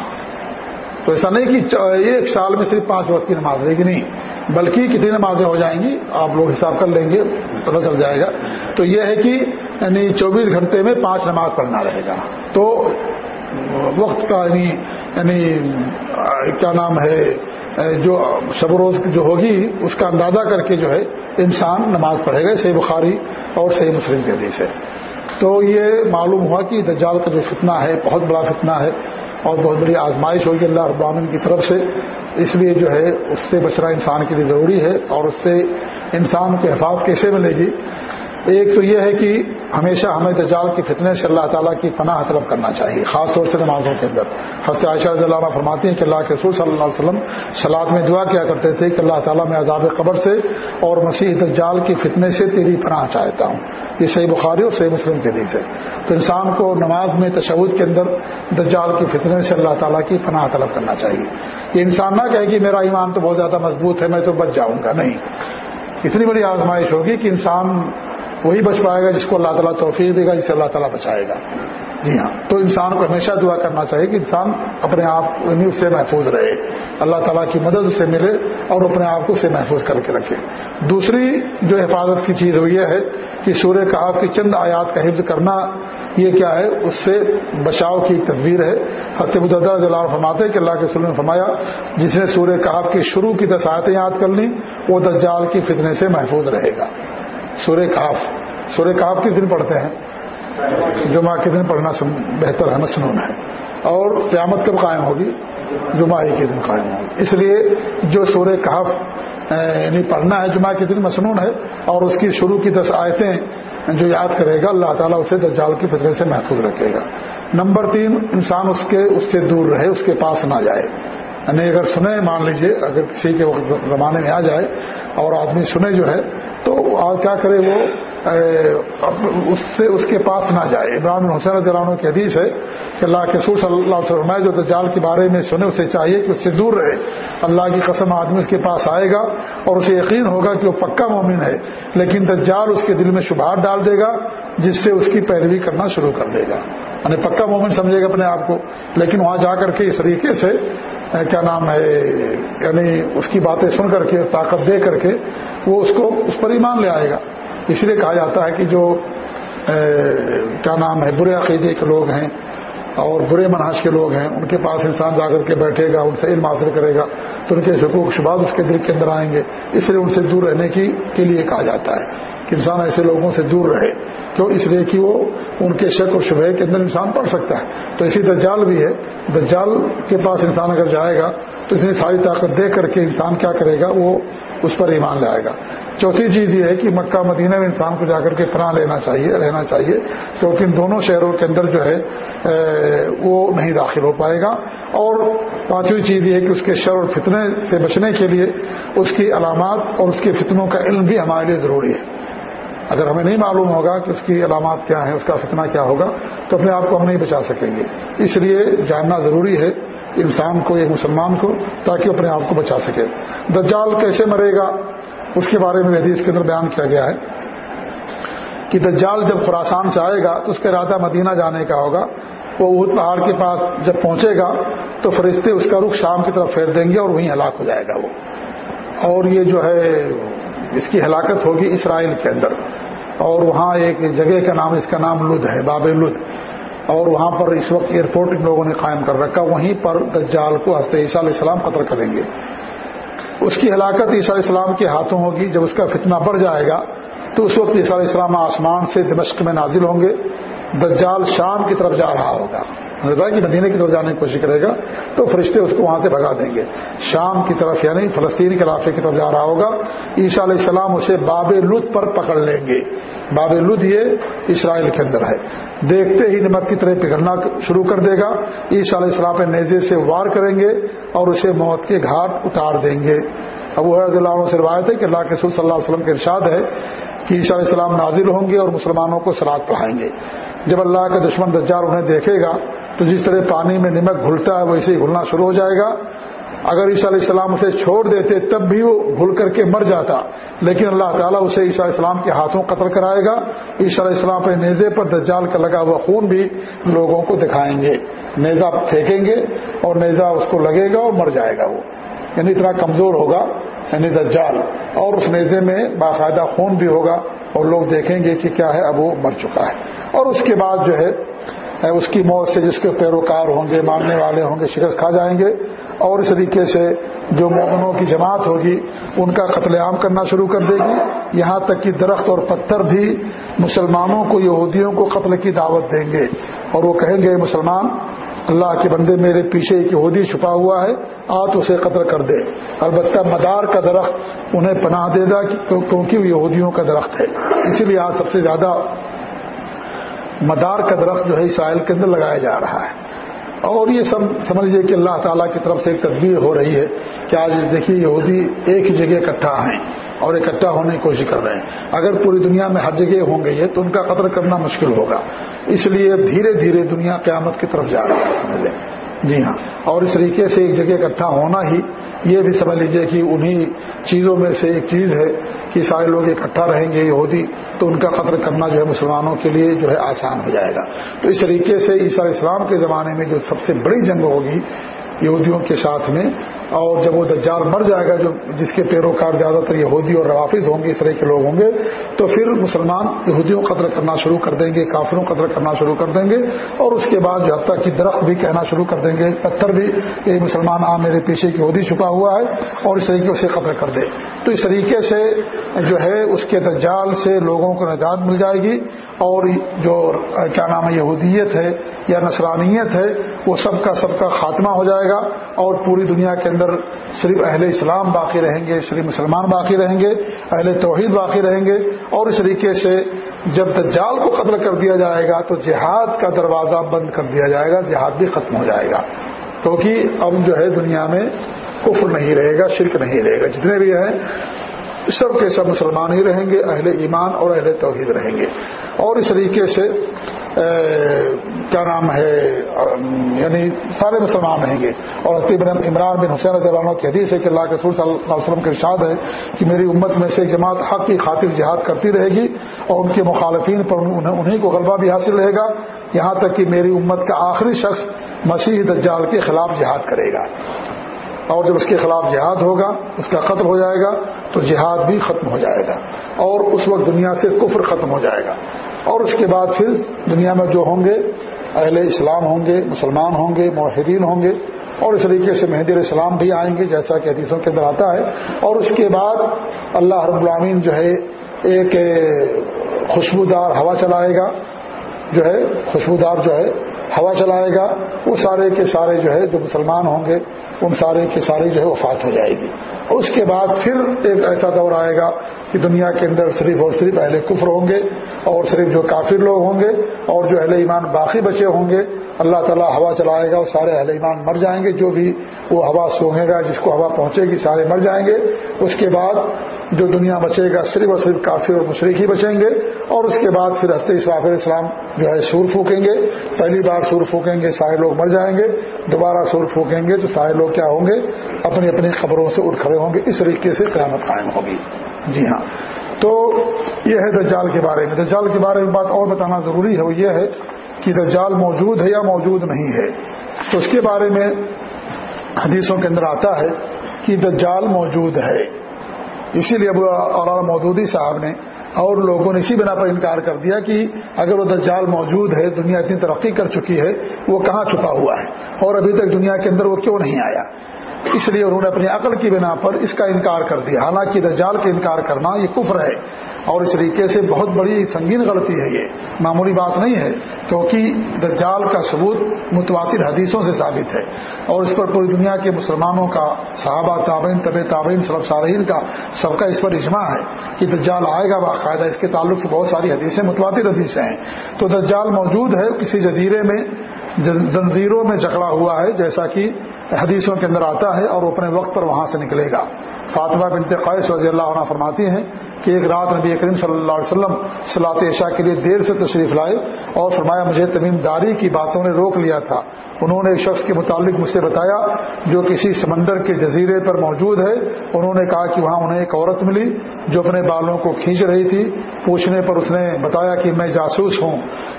تو ایسا نہیں کہ ایک سال میں صرف پانچ وقت کی نماز رہے گی نہیں، بلکہ کتنی نمازیں ہو جائیں گی، آپ لوگ حساب کر لیں گے، پتہ چل جائے گا۔ تو یہ ہے کہ یعنی چوبیس گھنٹے میں پانچ نماز پڑھنا رہے گا۔ تو وقت کا یعنی یعنی کیا نام ہے، جو شب روز جو ہوگی، اس کا اندازہ کر کے جو ہے انسان نماز پڑھے گا۔ صحیح بخاری اور صحیح مسلم کے حدیث ہے۔ تو یہ معلوم ہوا کہ دجال کا جو فتنہ ہے، بہت بڑا فتنہ ہے۔ اور بہت بڑی آزمائش ہوگی اللہ ابامن کی طرف سے۔ اس لیے جو ہے، اس سے بچنا انسان کے لیے ضروری ہے اور اس سے انسان کو حفاظت کیسے ملے گی؟ ایک تو یہ ہے کہ ہمیشہ ہمیں دجال کی فتنے سے اللہ تعالیٰ کی پناہ طلب کرنا چاہیے، خاص طور سے نمازوں کے اندر۔ حضرت عائشہ رضی اللہ عنہ فرماتی ہیں کہ اللہ کے رسول صلی اللہ علیہ وسلم سلاد میں دعا کیا کرتے تھے کہ اللہ تعالیٰ میں عذاب قبر سے اور مسیح دجال کی فتنے سے تیری پناہ چاہتا ہوں۔ یہ صحیح بخاری اور صحیح مسلم کے دیش ہے۔ تو انسان کو نماز میں تشود کے اندر دجال کی فتنے سے اللہ تعالیٰ کی پناہ طلب کرنا چاہیے۔ یہ انسان نہ کہے کہ میرا ایمان تو بہت زیادہ مضبوط ہے، میں تو بچ جاؤں گا۔ نہیں۔ اتنی بڑی آزمائش ہوگی کہ انسان وہی بچ پائے گا جس کو اللہ تعالیٰ توفیق دے گا، جسے اللہ تعالیٰ بچائے گا۔ جی ہاں۔ تو انسان کو ہمیشہ دعا کرنا چاہیے کہ انسان اپنے آپ یعنی اس سے محفوظ رہے۔ اللہ تعالیٰ کی مدد اسے ملے اور اپنے آپ کو اسے محفوظ کر کے رکھے۔ دوسری جو حفاظت کی چیز وہ یہ ہے کہ سورہ کہاف کی چند آیات کا حفظ کرنا یہ کیا ہے؟ اس سے بچاؤ کی ایک تدبیر ہے۔ حتب اللہ فرماتے کہ اللہ کے سلم نے فرمایا، جس نے سورہ کہاف کی شروع کی دس آیتیں یاد کر لی وہ دجال کی فتنے سے محفوظ رہے گا۔ سورہ کہاف۔ سورہ کہاف کس دن پڑھتے ہیں؟ جمعہ کے دن پڑھنا بہتر ہے مسنون ہے۔ اور قیامت کب قائم ہوگی؟ جمعہ ہی کے دن قائم ہوگی۔ اس لیے جو سورہ کہاف یعنی پڑھنا ہے جمعہ کے دن مسنون ہے، اور اس کی شروع کی دس آیتیں جو یاد کرے گا، اللہ تعالیٰ اسے دجال کی فطرے سے محفوظ رکھے گا۔ نمبر تین، انسان اس کے اس سے دور رہے، اس کے پاس نہ جائے۔ یعنی اگر سنے، مان لیجیے، اگر کسی کے زمانے میں آ جائے اور آدمی سنے جو ہے تو اور کیا کرے وہ؟ اس سے اس کے پاس نہ جائے۔ ابراہیم حسین رضی اللہ عنہ کی حدیث ہے کہ اللہ کے سور صلی اللہ علیہ وسلم جو دجال کے بارے میں سنے، اسے چاہیے کہ اس سے دور رہے۔ اللہ کی قسم آدمی اس کے پاس آئے گا اور اسے یقین ہوگا کہ وہ پکا مومن ہے، لیکن دجال اس کے دل میں شبہات ڈال دے گا، جس سے اس کی پیروی کرنا شروع کر دے گا۔ یعنی پکا مومن سمجھے گا اپنے آپ کو۔ لیکن وہاں جا کر کے اس طریقے سے کیا نام ہے یعنی اس کی باتیں سن کر کے، طاقت دے کر کے وہ اس کو اس پر ایمان لے آئے گا۔ اس لیے کہا جاتا ہے کہ جو کیا نام ہے، برے عقیدے کے لوگ ہیں اور برے مناج کے لوگ ہیں، ان کے پاس انسان جا کر کے بیٹھے گا، ان سے علم حاصل کرے گا، تو ان کے حقوق شباز اس کے دل کے اندر آئیں گے۔ اس لیے ان سے دور رہنے کی کے لیے کہا جاتا ہے کہ انسان ایسے لوگوں سے دور رہے، کیوں؟ اس لیے کہ وہ ان کے شک اور شبہ کے اندر انسان پڑھ سکتا ہے۔ تو اسی دجال بھی ہے، دجال کے پاس انسان اگر جائے گا تو اتنی ساری طاقت دے کر کے انسان کیا کرے گا؟ وہ اس پر ایمان لائے گا۔ چوتھی چیز یہ ہے کہ مکہ مدینہ میں انسان کو جا کر کے پناہ لینا چاہیے، رہنا چاہیے کیونکہ ان دونوں شہروں کے اندر جو ہے وہ نہیں داخل ہو پائے گا۔ اور پانچویں چیز یہ ہے کہ اس کے شر اور فتنے سے بچنے کے لیے اس کی علامات اور اس کے فتنوں کا علم بھی ہمارے لیے ضروری ہے۔ اگر ہمیں نہیں معلوم ہوگا کہ اس کی علامات کیا ہیں، اس کا فتنہ کیا ہوگا، تو اپنے آپ کو ہم نہیں بچا سکیں گے۔ اس لیے جاننا ضروری ہے انسان کو ایک مسلمان کو تاکہ اپنے آپ کو بچا سکے۔ دجال کیسے مرے گا؟ اس کے بارے میں حدیث کے اندر بیان کیا گیا ہے کہ دجال جب خوراسان سے آئے گا تو اس کا ارادہ مدینہ جانے کا ہوگا۔ وہ اود پہاڑ کے پاس جب پہنچے گا تو فرشتے اس کا رخ شام کی طرف پھیر دیں گے اور وہیں ہلاک ہو جائے گا وہ۔ اور یہ جو ہے، اس کی ہلاکت ہوگی اسرائیل کے اندر۔ اور وہاں ایک جگہ کا نام، اس کا نام لدھ ہے، باب لدھ۔ اور وہاں پر اس وقت ایئرپورٹ ان لوگوں نے قائم کر رکھا، وہیں پر دجال کو حضرت عیسیٰ علیہ السلام قتل کریں گے۔ اس کی ہلاکت عیسیٰ علیہ السلام کے ہاتھوں ہوگی، جب اس کا فتنہ بڑھ جائے گا، تو اس وقت عیسیٰ علیہ السلام آسمان سے دمشق میں نازل ہوں گے۔ دجال شام کی طرف جا رہا ہوگا۔ کہ مدینے کی طرف جانے کی کوشش کرے گا تو فرشتے اس کو وہاں سے بھگا دیں گے۔ شام کی طرف یعنی فلسطین کے علاقے کی طرف جا رہا ہوگا۔ عیشا علیہ السلام اسے باب لط پر پکڑ لیں گے۔ باب لط یہ اسرائیل کے اندر ہے۔ دیکھتے ہی نمک کی طرح پگھلنا شروع کر دے گا۔ عیشا علیہ السلام پہ نیزے سے وار کریں گے اور اسے موت کے گھاٹ اتار دیں گے۔ اب وہ اللہ عنہ سے روایت ہے کہ اللہ کے صلی اللہ علیہ وسلم کے ارشاد ہے کہ عیشا علیہ السلام نازل ہوں گے اور مسلمانوں کو سلاد پڑھائیں گے۔ جب اللہ کے دشمن دجار انہیں دیکھے گا، تو جس طرح پانی میں نمک گھلتا ہے، ویسے ہی گھلنا شروع ہو جائے گا۔ اگر عیسیٰ علیہ السلام اسے چھوڑ دیتے، تب بھی وہ گھل کر کے مر جاتا۔ لیکن اللہ تعالیٰ اسے عیسیٰ علیہ السلام کے ہاتھوں قتل کرائے گا۔ عیسیٰ علیہ السلام پہ نیزے پر دجال کا لگا ہوا خون بھی لوگوں کو دکھائیں گے۔ نیزا پھینکیں گے اور نیزا اس کو لگے گا اور مر جائے گا وہ۔ یعنی اتنا کمزور ہوگا۔ یعنی دجال، اور اس نیزے میں باقاعدہ خون بھی ہوگا، اور لوگ دیکھیں گے کہ کیا ہے، اب وہ مر چکا ہے۔ اور اس کے بعد جو ہے اس کی موت سے جس کے پیروکار ہوں گے ماننے والے ہوں گے، شکست کھا جائیں گے۔ اور اس طریقے سے جو مومنوں کی جماعت ہوگی، ان کا قتل عام کرنا شروع کر دے گی۔ یہاں تک کہ درخت اور پتھر بھی مسلمانوں کو، یہودیوں کو قتل کی دعوت دیں گے۔ اور وہ کہیں گے، مسلمان اللہ کے بندے میرے پیچھے ایک یہودی چھپا ہوا ہے آج اسے قتل کر دے البتہ مدار کا درخت انہیں پناہ دے گا کیونکہ وہ یہودیوں کا درخت ہے۔ اسی لیے آج سب سے زیادہ مدار کا درخت جو ہے اسرائیل کے اندر لگایا جا رہا ہے۔ اور یہ سب سمجھ لیجیے کہ اللہ تعالیٰ کی طرف سے ایک تدبیر ہو رہی ہے کہ آج دیکھیے یہودی ایک ہی جگہ اکٹھا ہیں۔ اور اکٹھا ہونے کی کوشش کر رہے ہیں۔ اگر پوری دنیا میں ہر جگہ ہوں گے تو ان کا قدر کرنا مشکل ہوگا۔ اس لیے دھیرے دھیرے دنیا قیامت کی طرف جا رہی ہے۔ سمجھ لیں جی ہاں۔ اور اس طریقے سے ایک جگہ اکٹھا ہونا ہی، یہ بھی سمجھ لیجیے کہ انہی چیزوں میں سے ایک چیز ہے کہ سارے لوگ اکٹھا رہیں گے، یہودی، تو ان کا قتل کرنا جو ہے مسلمانوں کے لیے جو ہے آسان ہو جائے گا۔ تو اس طریقے سے عیسیٰ اسلام کے زمانے میں جو سب سے بڑی جنگ ہوگی یہودیوں کے ساتھ میں، اور جب وہ دجال مر جائے گا، جو جس کے پیروکار زیادہ تر یہودی اور روافظ ہوں گے، اس طرح کے لوگ ہوں گے، تو پھر مسلمان یہودیوں قتل کرنا شروع کر دیں گے، کافروں قتل کرنا شروع کر دیں گے، اور اس کے بعد جو حتیٰ کی درخت بھی کہنا شروع کر دیں گے، پتھر بھی یہ مسلمان، آ میرے پیچھے کی یہودی چھپا ہوا ہے، اور اس طریقے سے قتل کر دے۔ تو اس طریقے سے جو ہے، اس کے دجال سے لوگوں کو نجات مل جائے گی، اور جو، کیا نام ہے، یہودیت ہے یا نصرانیت ہے، وہ سب کا سب کا خاتمہ ہو جائے گا۔ اور پوری دنیا کے اندر صرف اہل اسلام باقی رہیں گے، صرف مسلمان باقی رہیں گے، اہل توحید باقی رہیں گے اور اس طریقے سے جب دجال کو قتل کر دیا جائے گا تو جہاد کا دروازہ بند کر دیا جائے گا، جہاد بھی ختم ہو جائے گا۔ کیونکہ اب جو ہے دنیا میں کفر نہیں رہے گا، شرک نہیں رہے گا۔ جتنے بھی ہیں سب کے سب مسلمان ہی رہیں گے، اہل ایمان اور اہل توحید رہیں گے۔ اور اس طریقے سے کیا نام ہے یعنی سارے مسلمان رہیں گے۔ اور حسیب عمران بن حسین رضی اللہ عنہ کی حدیث ہے کہ اللہ کے رسول صلی اللہ علیہ وسلم کے ارشاد ہے کہ میری امت میں سے جماعت حق کی خاطر جہاد کرتی رہے گی اور ان کے مخالفین پر انہیں کو غلبہ بھی حاصل رہے گا۔ یہاں تک کہ میری امت کا آخری شخص مسیح دجال کے خلاف جہاد کرے گا۔ اور جب اس کے خلاف جہاد ہوگا، اس کا قتل ہو جائے گا، تو جہاد بھی ختم ہو جائے گا۔ اور اس وقت دنیا سے کفر ختم ہو جائے گا۔ اور اس کے بعد پھر دنیا میں جو ہوں گے، اہل اسلام ہوں گے، مسلمان ہوں گے معاہدین ہوں گے، اور اس طریقے سے مہدی علیہ السلام بھی آئیں گے، جیسا کہ حدیثوں کے اندر آتا ہے۔ اور اس کے بعد اللہ رب العامین جو ہے، ایک خوشبودار ہوا چلائے گا۔ جو ہے، خوشبودار جو ہے ہوا چلائے گا، وہ سارے کے سارے جو ہے جو مسلمان ہوں گے، ان سارے کے سارے جو ہے وفات ہو جائے گی۔ اس کے بعد پھر ایک ایسا دور آئے گا کہ دنیا کے اندر صرف اور صرف اہل کفر ہوں گے اور صرف جو کافر لوگ ہوں گے اور جو اہل ایمان باقی بچے ہوں گے، اللہ تعالیٰ ہوا چلائے گا اور سارے اہل ایمان مر جائیں گے، جو بھی وہ ہوا سونگے گا، جس کو ہوا پہنچے گی، سارے مر جائیں گے۔ اس کے بعد جو دنیا بچے گا، صرف اور صرف کافی اور مشرق ہی بچیں گے۔ اور اس کے بعد پھر ہنستے اسراف اسلام جو ہے سور پھونکیں گے۔ پہلی بار سور پھونکیں گے، سارے لوگ مر جائیں گے۔ دوبارہ سور پھونکیں گے تو سارے لوگ کیا ہوں گے؟ اپنی اپنی خبروں سے اٹھ کھڑے ہوں گے اس طریقے سے قیامت قائم ہوگی۔ جی ہاں۔ تو یہ ہے دجال کے بارے میں۔ دجال کے بارے میں بات اور بتانا ضروری ہے، وہ یہ ہے کہ دجال موجود ہے یا موجود نہیں ہے۔ تو اس کے بارے میں حدیثوں کے اندر آتا ہے کہ دجال موجود ہے۔ اسی لیے ابو علامہ مودودی صاحب نے اور لوگوں نے اسی بنا پر انکار کر دیا کہ اگر وہ دجال موجود ہے، دنیا اتنی ترقی کر چکی ہے، وہ کہاں چھپا ہوا ہے؟ اور ابھی تک دنیا کے اندر وہ کیوں نہیں آیا؟ اس لیے انہوں نے اپنی عقل کی بنا پر اس کا انکار کر دیا۔ حالانکہ دجال کا انکار کرنا یہ کفر ہے۔ اور اس طریقے سے بہت بڑی سنگین غلطی ہے یہ۔ معمولی بات نہیں ہے، کیونکہ دجال کا ثبوت متواتر حدیثوں سے ثابت ہے۔ اور اس پر پوری دنیا کے مسلمانوں کا، صحابہ، تابعین، طب تابعین صرف صارحین کا سب کا اس پر اجماع ہے کہ دجال آئے گا باقاعدہ۔ اس کے تعلق سے بہت ساری حدیثیں متواتر حدیثیں ہیں۔ تو دجال موجود ہے، کسی جزیرے میں زنجیروں میں جکڑا ہوا ہے، جیسا کہ حدیثوں کے اندر آتا ہے اور وہ اپنے وقت پر وہاں سے نکلے گا۔ فاطمہ بنت قیس رضی اللہ عنہ فرماتی ہیں کہ ایک رات نبی کریم صلی اللہ علیہ وسلم صلاح عشاء کے لیے دیر سے تشریف لائے اور فرمایا، مجھے تمیم داری کی باتوں نے روک لیا تھا۔ انہوں نے ایک شخص کے متعلق مجھ سے بتایا جو کسی سمندر کے جزیرے پر موجود ہے۔ انہوں نے کہا کہ وہاں انہیں ایک عورت ملی جو اپنے بالوں کو کھینچ رہی تھی۔ پوچھنے پر اس نے بتایا کہ میں جاسوس ہوں،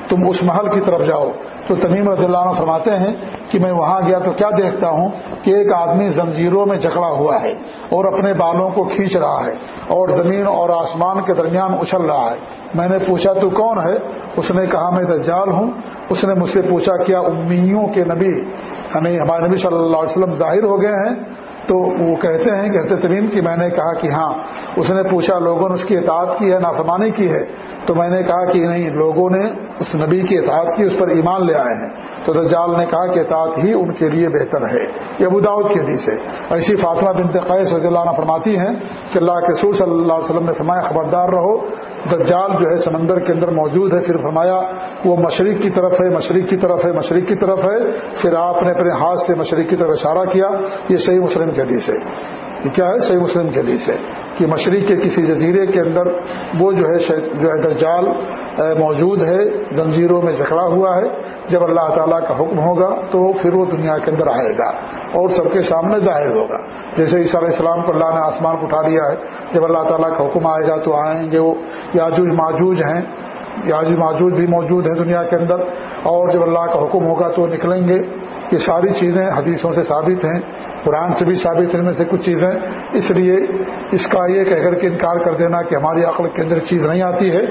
تم اس محل کی طرف جاؤ۔ تو تمیم رضی اللہ عنہ فرماتے ہیں کہ میں وہاں گیا تو کیا دیکھتا ہوں کہ ایک آدمی زنجیروں میں جکڑا ہوا ہے اور اپنے بالوں کو کھینچ رہا ہے اور زمین اور آسمان کے درمیان اچھل رہا ہے۔ میں نے پوچھا، تو کون ہے؟ اس نے کہا، میں دجال ہوں. اس نے مجھ سے پوچھا، کیا امیوں کے نبی یعنی ہمارے نبی صلی اللہ علیہ وسلم ظاہر ہو گئے ہیں؟ تو وہ کہتے ہیں، کہتے ترین کہ میں نے کہا کہ ہاں۔ اس نے پوچھا، لوگوں نے اس کی اطاعت کی ہے، نافرمانی کی ہے؟ تو میں نے کہا کہ نہیں، لوگوں نے اس نبی کی اطاعت کی، اس پر ایمان لے آئے ہیں۔ تو دجال نے کہا کہ اطاعت ہی ان کے لیے بہتر ہے۔ یہ ابوداؤد کی حدیث ہے۔ ایسی فاطمہ بنت قیس رضی اللہ عنہ فرماتی ہیں کہ اللہ کے سور صلی اللہ علیہ وسلم نے فرمایا، خبردار رہو دجال جو ہے سمندر کے اندر موجود ہے، پھر فرمایا، وہ مشرق کی طرف ہے، مشرق کی طرف ہے، مشرق کی طرف ہے۔ پھر آپ نے اپنے ہاتھ سے مشرق کی طرف اشارہ کیا، یہ صحیح مسلم کے حدیث ہے۔ یہ کیا ہے؟ صحیح مسلم کے حدیث ہے کہ مشرق کے کسی جزیرے کے اندر وہ جو ہے جو ہے دجال موجود ہے زنجیروں میں جکڑا ہوا ہے۔ جب اللہ تعالیٰ کا حکم ہوگا تو پھر وہ دنیا کے اندر آئے گا اور سب کے سامنے ظاہر ہوگا۔ جیسے عیسیٰ علیہ السلام کو اللہ نے آسمان کو اٹھا لیا ہے، جب اللہ تعالیٰ کا حکم آئے گا تو آئیں گے وہ۔ یاجوج ماجوج ہیں، یاجوج ماجوج بھی موجود ہیں دنیا کے اندر۔ اور جب اللہ کا حکم ہوگا تو نکلیں گے۔ یہ ساری چیزیں حدیثوں سے ثابت ہیں۔ قرآن سے بھی ثابت ان میں سے کچھ چیزیں اس لیے اس کا یہ کہہ کر کے انکار کر دینا کہ ہماری عقل کے اندر چیز نہیں آتی ہے،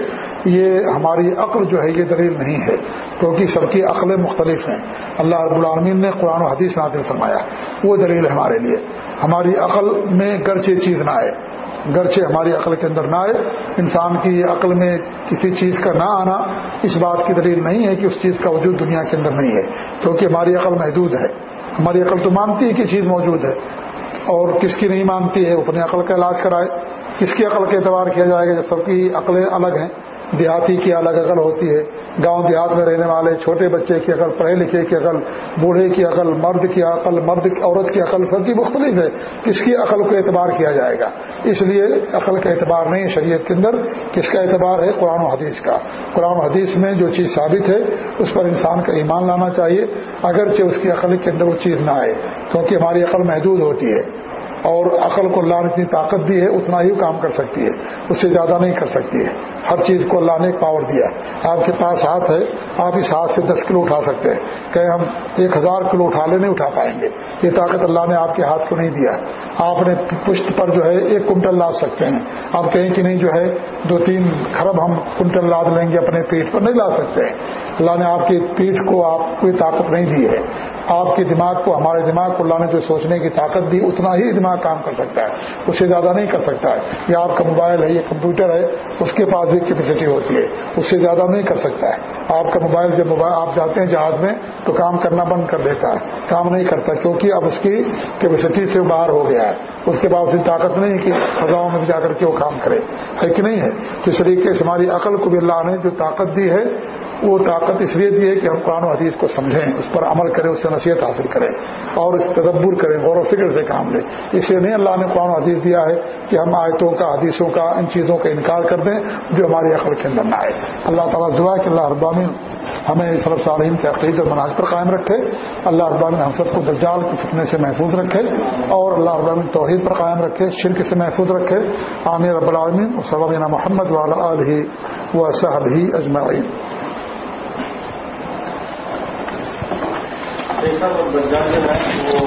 یہ ہماری عقل جو ہے یہ دلیل نہیں ہے۔ کیونکہ سب کی عقلیں مختلف ہیں۔ اللہ رب العالمین نے قرآن و حدیث نادل فرمایا۔ وہ دلیل ہے ہمارے لیے۔ ہماری عقل میں گرچہ چیز نہ آئے، گرچہ ہماری عقل کے اندر نہ آئے۔ انسان کی عقل میں کسی چیز کا نہ آنا اس بات کی دلیل نہیں ہے کہ اس چیز کا وجود دنیا کے اندر نہیں ہے، کیونکہ ہماری عقل محدود ہے۔ ہماری عقل تو مانتی ہے کہ چیز موجود ہے۔ اور کس کی نہیں مانتی ہے اپنی عقل کا علاج کرائے۔ کس کی عقل کا اعتبار کیا جائے گا جب سب کی عقلیں الگ ہیں؟ دیہاتی کی الگ عقل ہوتی ہے۔ گاؤں دیہات میں رہنے والے چھوٹے بچے کی عقل، پڑھے لکھے کی عقل، بوڑھے کی عقل، مرد کی عقل، مرد کی، عورت کی عقل، سب کی مختلف ہے۔ کس کی عقل کو اعتبار کیا جائے گا؟ اس لیے عقل کا اعتبار نہیں شریعت کے اندر۔ کس کا اعتبار ہے؟ قرآن و حدیث کا۔ قرآن و حدیث میں جو چیز ثابت ہے، اس پر انسان کا ایمان لانا چاہیے۔ اگرچہ اس کی عقل کے اندر وہ چیز نہ آئے، کیونکہ ہماری عقل محدود ہوتی ہے۔ اور عقل کو اللہ نے اتنی طاقت دی ہے، اتنا ہی کام کر سکتی ہے۔ اس سے زیادہ نہیں کر سکتی ہے۔ ہر چیز کو اللہ نے ایک پاور دیا۔ آپ کے پاس ہاتھ ہے، آپ اس ہاتھ سے دس کلو اٹھا سکتے ہیں۔ کہ ہم ایک ہزار کلو اٹھا لے نہیں اٹھا پائیں گے۔ یہ طاقت اللہ نے آپ کے ہاتھ کو نہیں دیا۔ آپ نے پشت پر جو ہے، ایک کنٹل لاد سکتے ہیں۔ آپ کہیں کہ نہیں، جو ہے، دو تین خرب ہم کنٹل لاد لیں گے اپنے پیٹ پر، نہیں لا سکتے۔ اللہ نے آپ کی پیٹھ کو آپ کو طاقت نہیں دی ہے۔ آپ کے دماغ کو، ہمارے دماغ کو اللہ نے جو سوچنے کی طاقت دی، اتنا ہی دماغ کام کر سکتا ہے۔ اس سے زیادہ نہیں کر سکتا ہے۔ یہ آپ کا موبائل ہے یہ کمپیوٹر ہے، اس کے پاس بھی کیپیسٹی ہوتی ہے۔ اس سے زیادہ نہیں کر سکتا ہے۔ آپ کا موبائل، جب موبائل، آپ جاتے ہیں جہاز میں، تو کام کرنا بند کر دیتا ہے۔ کام نہیں کرتا، کیونکہ اب اس کی کیپیسٹی سے باہر ہو گیا ہے۔ اس کے بعد اس کی طاقت نہیں کہ فضاؤں میں جا کر کے وہ کام کرے؟ ہے کہ نہیں ہے؟ تو اس طریقے سے ہماری عقل کو بھی اللہ نے جو طاقت دی ہے، وہ طاقت اس لیے دی ہے کہ ہم قرآن و حدیث کو سمجھیں، اس پر عمل کریں، اس سے نصیحت حاصل کریں اور اس تدبر کریں، غور و فکر سے کام لیں۔ اس لیے نہیں، اللہ نے قرآن حدیث دیا ہے کہ ہم آیتوں کا، حدیثوں کا، ان چیزوں کا انکار کر دیں جو ہماری عقل کے اندر نہ آئے۔ اللہ تعالیٰ دعا کہ اللہ اربانی ہمیں صرف صالحین کے عقید اور مناظ پر قائم رکھے۔ اللہ ابامن ہم سب کو دجال کی فتنے سے محفوظ رکھے اور اللہ ابامن توحید پر قائم رکھے، شرک سے محفوظ رکھے۔ عامر رب العالمین۔ و صبینہ محمد والا علیہ و صحب ہی اجمعین۔ دیکھا وہ بجار جو ہے وہ